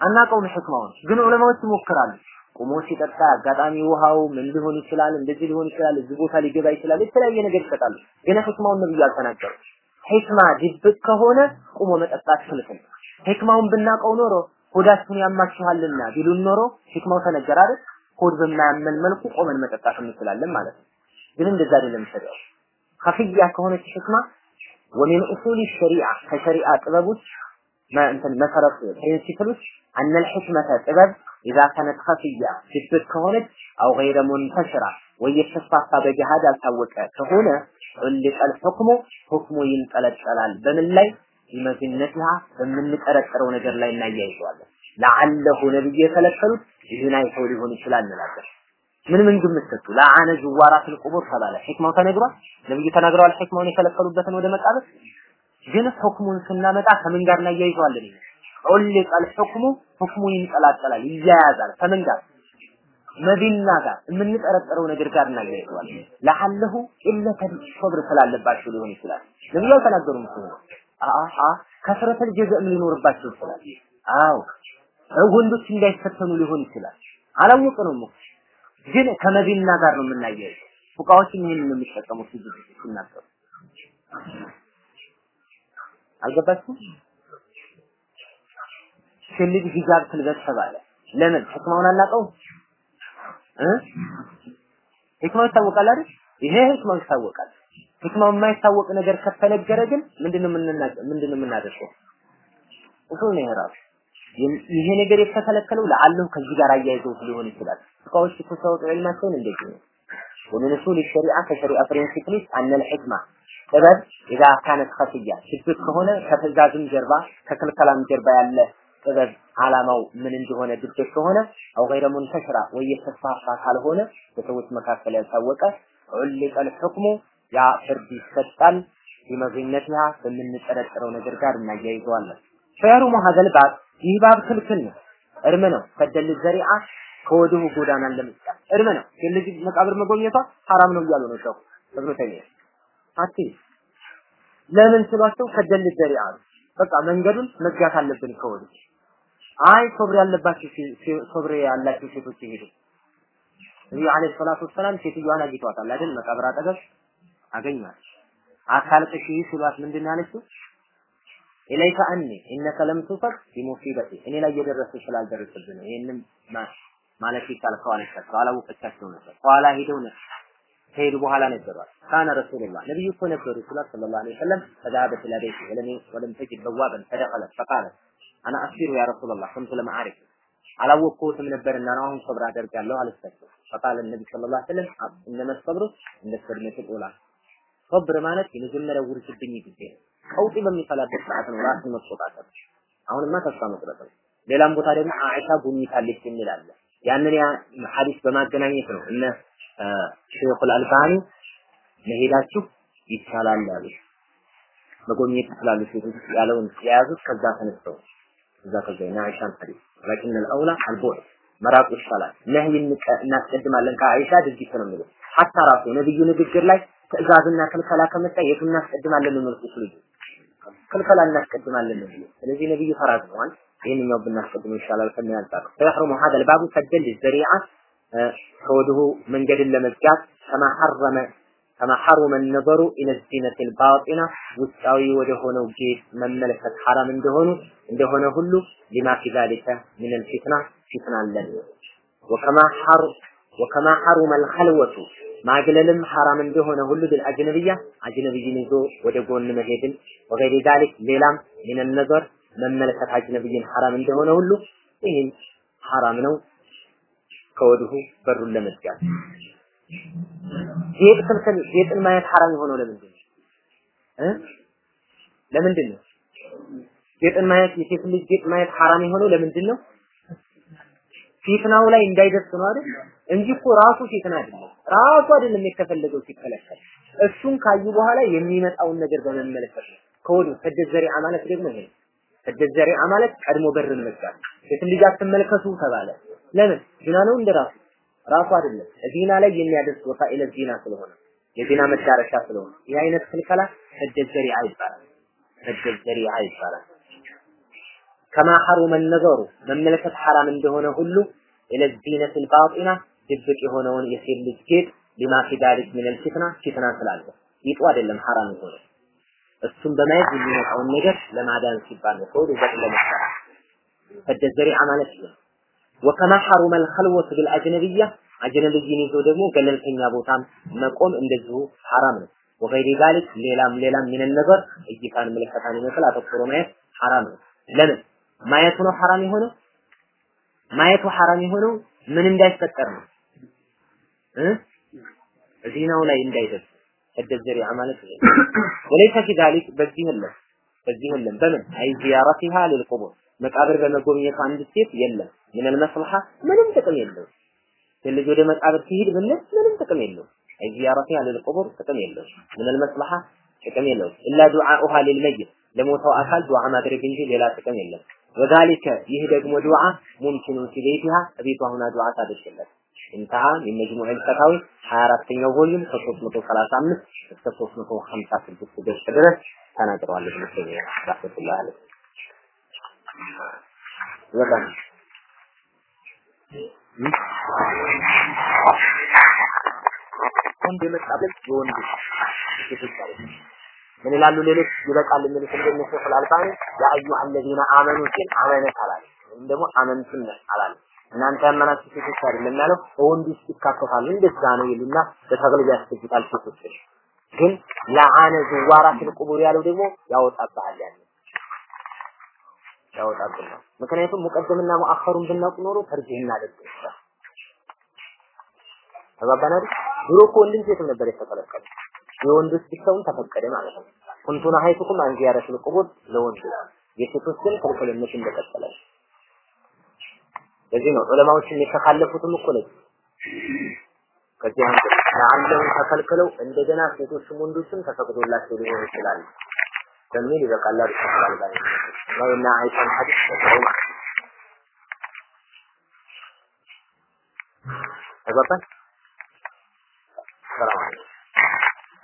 አናውቀውም ሕክማውን ግን ዑለማዎች ይሞክራሉ ቁሞ ሲጠጣ አጋጣሚ ውሃው ምን ሊሆን ይችላል፣ እንደዚህ ሊሆን ይችላል፣ እዚህ ቦታ ሊገባ ይችላል፣ የተለያየ ነገር ይሰጣሉ። ግን ህክማውን ነብዩ አልተናገሩ። ህክማ ድብቅ ከሆነ ቁሞ መጠጣት ክልክል። ህክማውን ብናውቀው ኖሮ ሆዳችሁን ያማችኋልና ቢሉን ኖሮ ህክማው ተነገረ አይደል? ሆድ በማያመን መልኩ ቆመን መጠጣት እንችላለን ማለት ነው። ግን እንደዛ አይደለም ሸሪዓው። ከፍያ ከሆነች ህክማ ومن أصول الشريعة ከሸሪዓ ጥበቦች እንትን መሰረት principle ኦች أن الحكمة ጥበብ إذا كانت خفية ድብቅ ከሆነች أو غير منتشرة ወይ የተስፋፋ በገሃድ ያልታወቀ ከሆነ علق الحكم ሁክሙ ይንጠለጠላል። በምን ላይ بمظنتها በምንጠረጥረው ነገር ላይ እናያይዘዋለን። لعله ነብዩ የከለከሉት ይህን አይተው ሊሆን ይችላል እንላለን። ምን ምን ግምት ሰጡ? لعن زوارات القبور ተባለ። ሕክማው ተነግሯል። ነብዩ ተናግረዋል። ሕክማውን የከለከሉበትን ወደ መቃብር ግን ሁክሙን ስናመጣ ከምን ጋር እናያይዘዋለን? ዑሊቀል ሁክሙ ሁክሙ ይንጠላጠላል፣ ይያያዛል። ከምን ጋር መዲና ጋር የምንጠረጠረው ነገር ጋር እናያይዘዋለን። ለዓለሁ ኢለተ ሶብር ስላለባቸው ሊሆን ይችላል። ነብዩ አልተናገሩም እኮ አአ ከስረተል ጀዘም ሊኖርባቸው ይችላል። አዎ ወንዶች እንዳይፈተኑ ሊሆን ይችላል። አላወቅነውም እኮ ግን ከመዲና ጋር ነው የምናያይዘው። ፉቃዎችም ይህንን ነው የሚጠቀሙት ሲናገሩ አልገባችሁም? ሴት ሂጃብ ትልበስ ተባለ። ለምን? ህክማውን አናውቀውም እ ህክማው ይታወቃል አይደል? ይሄ ህክማው ይታወቃል። ህክማው የማይታወቅ ነገር ከተነገረ ግን ምንድነው የምንናገር ምንድነው የምናደርገው? እሱን ነው ይሄ ነገር የተከለከለው ለአለሁ ከዚህ ጋር አያይዘው ሊሆን ይችላል። ፍቃዎች ሲተሰወጡ ዒልማቸውን እንደዚህ ነው። ومن اصول الشريعه كشريعه برنسيبلس ان الحكمه ጥበብ ኢዛ ካነት ኸፍያ ድብቅ ከሆነ ከትእዛዝም ጀርባ ከክልከላም ጀርባ ያለ ጥበብ ዓላማው ምን እንደሆነ ድብቅ ከሆነ አው ገይረ ሙንተሽራ ወይ የተስፋፋ ካልሆነ በሰዎች መካከል ያልታወቀ ዑሊቀል ሕክሙ ያ ፍርድ ይሰጣል ቢመግነትሃ በምንጠረጥረው ነገር ጋር እናያይዘዋለን። ፈያሩሙ ሀዘል ባብ ይህ ባብ ክልክል ነው፣ እርም ነው። ፈደል ዘሪዓ ከወዲሁ ጎዳናን ለመስጠት እርም ነው። የልጅ መቃብር መጎብኘቷ ሐራም ነው እያሉ ነው ሸኹ እብኑ አቲ ለምን ስሏቸው ፈደል ዘሪዓ በቃ መንገዱን መዝጋት አለብን ከወዲሁ አይ ሶብር ያለባቸው ሶብር ያላቸው ሴቶች ይሄዱ ነብዩ አለይሂ ሰላቱ ወሰላም ሴትዮዋን አግኝተዋታል አይደል? መቃብር አጠገብ አገኟት። አካልቅሽ ሲሏት ምንድን ያለችው? ኢለይከ አኒ ኢነከ ለም ቱፈቅ ቢሙሲበቲ እኔ ላይ እየደረሰ ስላልደረሰብህ ነው። ይህንም ማለት ይቻል ከዋለቻቸው አላወቀቻቸው ነበር። ኋላ ሄደው ነበር ከሄዱ በኋላ ነገሯት። ካነ ረሱሉላህ ነብዩ እኮ ነበሩ ስላት ሰለላሁ ዐለይሂ ወሰለም ኢላ ቤቲ ወለም ወለም ተጅድ በዋበን ፈደኸለት ፈቃለት አና አስቢሩ ያ ረሱላህ ኩንቱ ለም አዕሪፍ አላወቅኩትም ነበርና ነው አሁን ሰብር አደርጋለሁ አለቻቸው። ፈቃለ ነቢ ሰለላሁ ዐለይሂ ወሰለም እነመ ሰድመቱል ኡላ ሰብር ማለት የመጀመሪያው ውርጅብኝ ጊዜ ነው። ቀውጢ በሚፈላበት ሰዓት ነው ራስን መቆጣጠር። አሁንማ ተስፋ መቁረጥ ነው። ሌላም ቦታ ደግሞ አይሻ ጉኝታለች የሚል አለ። ያንን ሐዲስ በማገናኘት ነው እነ ሼኹል አልባኒ መሄዳችሁ ይቻላል አሉ። መጎብኘት ይችላሉ ሴቶች ያለውን የያዙት ከዛ ተነስተው እዛ ከዛ የአይሻን ሐዲስ ላኪን አልአውላ አልቡዕድ መራቁ ይሻላል። ነህይ እናስቀድማለን ከአይሻ ድርጊት ነው የሚለው ሐታ ራሱ ነብዩ ንግግር ላይ ትእዛዝና ክልከላ ከመጣ የቱ እናስቀድማለን ነው የሚሉት ክልከላ እናስቀድማለን ነው የሚለው። ስለዚህ ነብዩ ፈራግመዋል። ተራዝመዋል። ይህንኛው ብናስቀድመው ይሻላል ከምን አንጻር ፈይሕሩሙ ሀደል ባቡ ሰደል ዘሪዓ ከወዲሁ መንገድን ለመዝጋት ከማ ሐረመ ከማ ሐሩመ ነዘሩ ኢለ ዚነት ልባጢና ውስጣዊ ወደ ሆነው ጌጥ መመለከት ሐራም እንደሆኑ እንደሆነ ሁሉ ሊማ ፊ ዛሊከ ምን ልፊትና ፊትና አለን ወከማ ሐር ወከማ ሐሩመ ልኸልወቱ ማግለልም ሐራም እንደሆነ ሁሉ ቢልአጅነብያ አጅነብይን ይዞ ወደ ጎን መሄድን ወገይሪ ዛሊክ ሌላም ምን ነዘር መመለከት አጅነብይን ሐራም እንደሆነ ሁሉ ይህም ሐራም ነው ከወዲሁ በሩን ለመዝጋት። ጌጥ ክልክል ጌጥን ማየት ሐራም የሆነው ለምንድን ነው? እ? ለምንድን ነው? ጌጥን ማየት የሴት ልጅ ጌጥ ማየት ሐራም የሆነው ለምንድን ነው? ፊትናው ላይ እንዳይደርስ ነው አይደል? እንጂ እኮ ራሱ ፊትና አይደለም። ራሱ አይደለም የተፈለገው ሲከለከል። እሱን ካዩ በኋላ የሚመጣውን ነገር በመመለከት ነው። ከወዲሁ ማለት ደግሞ ይሄ ሰደድ ዘሪዓ ማለት ቀድሞ በርን መዝጋት ሴት ልጅ አትመለከቱ ተባለ። ለምን? ዚና ነው እንደራሱ ራሱ። አይደለም። ዚና ላይ የሚያደርስ ወሳኢለ ዚና ስለሆነ የዚና መዳረሻ ስለሆነ። ይህ አይነት ክልከላ ሰደድ ዘሪዓ ይባላል። ሰደድ ዘሪዓ ይባላል። ከማ ሐሩመ ነዘሩ መመለከት ሐራም እንደሆነ ሁሉ ኢለ ዚነት ልባጢና ድብቅ የሆነውን የሴት ልጅ ጌጥ ሊማ ፊ ዳሊክ ምን ልፊትና ፊትና ስላለ። ይጡ አይደለም ሐራም የሆነው እሱን በማየት የሚመጣውን ነገር ለማዳን ሲባል ነው። ሰው ሪዝቅን ለመሰራት ሰደ ዘሪዓ ማለት ነው። ወከማ ሐሩመ አልኸልወት ቢልአጅነቢያ አጅነቢይን ይዞ ደግሞ ገለልተኛ ቦታ መቆም እንደዚሁ ሐራም ነው። ወገይሪ ዛሊክ ሌላም ሌላም ሚነን ነገር እይታን ምልከታን ይመስል አተኩሮ ማየት ሐራም ነው። ለምን ማየቱ ነው ሐራም የሆነው? ማየቱ ሐራም የሆነው ምን እንዳይፈጠር ነው እ ዚናው ላይ እንዳይደርስ ሰደድ ዘሪዓ ማለት ነው። ወለይሰ ፊ ዛሊክ በዚህ የለም በዚህ የለም በምን አይ ዚያረቲሃ ለልቁቡር መቃብር በመጎብኘቱ አንድ ሴት የለም من مصلحة ምንም ጥቅም የለው ልጅ ወደ መቃብር ሲሄድ ብንል ምንም ጥቅም የለው أي زيارتها للقبور ጥቅም የለው من مصلحة ጥቅም የለው إلا دعاؤها للميت ለሞተው አካል ዱዓ ማድረግ እንጂ ሌላ ጥቅም የለም وذلك ይህ ደግሞ ዱዓ ممكن في بيتها ቤቷ ሁና ዱዓ ታደርግለት انتهى የ مجموع الفتاوى 24ኛው volume ከ335 እስከ 356 ገጽ ድረስ ተናግረዋል። ኢብኑ ተይሚያ ረሂመሁላህ ወንድ የመጣበት የወንድ ምን ይላሉ ሌሎች? ይበቃል የሚሉት እንደነ ሸይኹል አልባኒ ያ አዩሀ አለዚነ አመኑ ሲል አመነት አላለም ወይም ደግሞ አመንትን አላለም እናንተ ያመናችሁ ሴቶች አይደለም ያለው ውስጥ ይካተታሉ። እንደዛ ነው ይሉና በተግሊብ ያስፈጅታል ሴቶች። ግን ለአነ ዝዋራትን ቁቡር ያለው ደግሞ ያወጣብሃል ያን ያወጣብናል ምክንያቱም ሙቀደምና ሙአኸሩን ብናውቅ ኖሮ ተርጂህ እናደርግ ተባባናል ድሮ እኮ ወንድም ሴትም ነበር የተከለከለው የወንዶች ብቻውን ተፈቀደ ማለት ነው። ኩንቱና ሀይቱኩም አን ዚያረቱል ቁቡር ለወንዶች። የሴቶች ግን ክልክልነት እንደቀጠለ ነው። ለዚህ ነው ዑለማዎችን የተካለፉትም እኮ ነው። ከዚህ አንተ ተከልክለው እንደገና ሴቶችም ወንዶችም ተፈቅዶላቸው ሊሆን ይችላል በሚል ይበቃላል። ይችላል ባይ ነው እና አይሻን ሐዲስ ተግባባን። ሰላም አለይኩም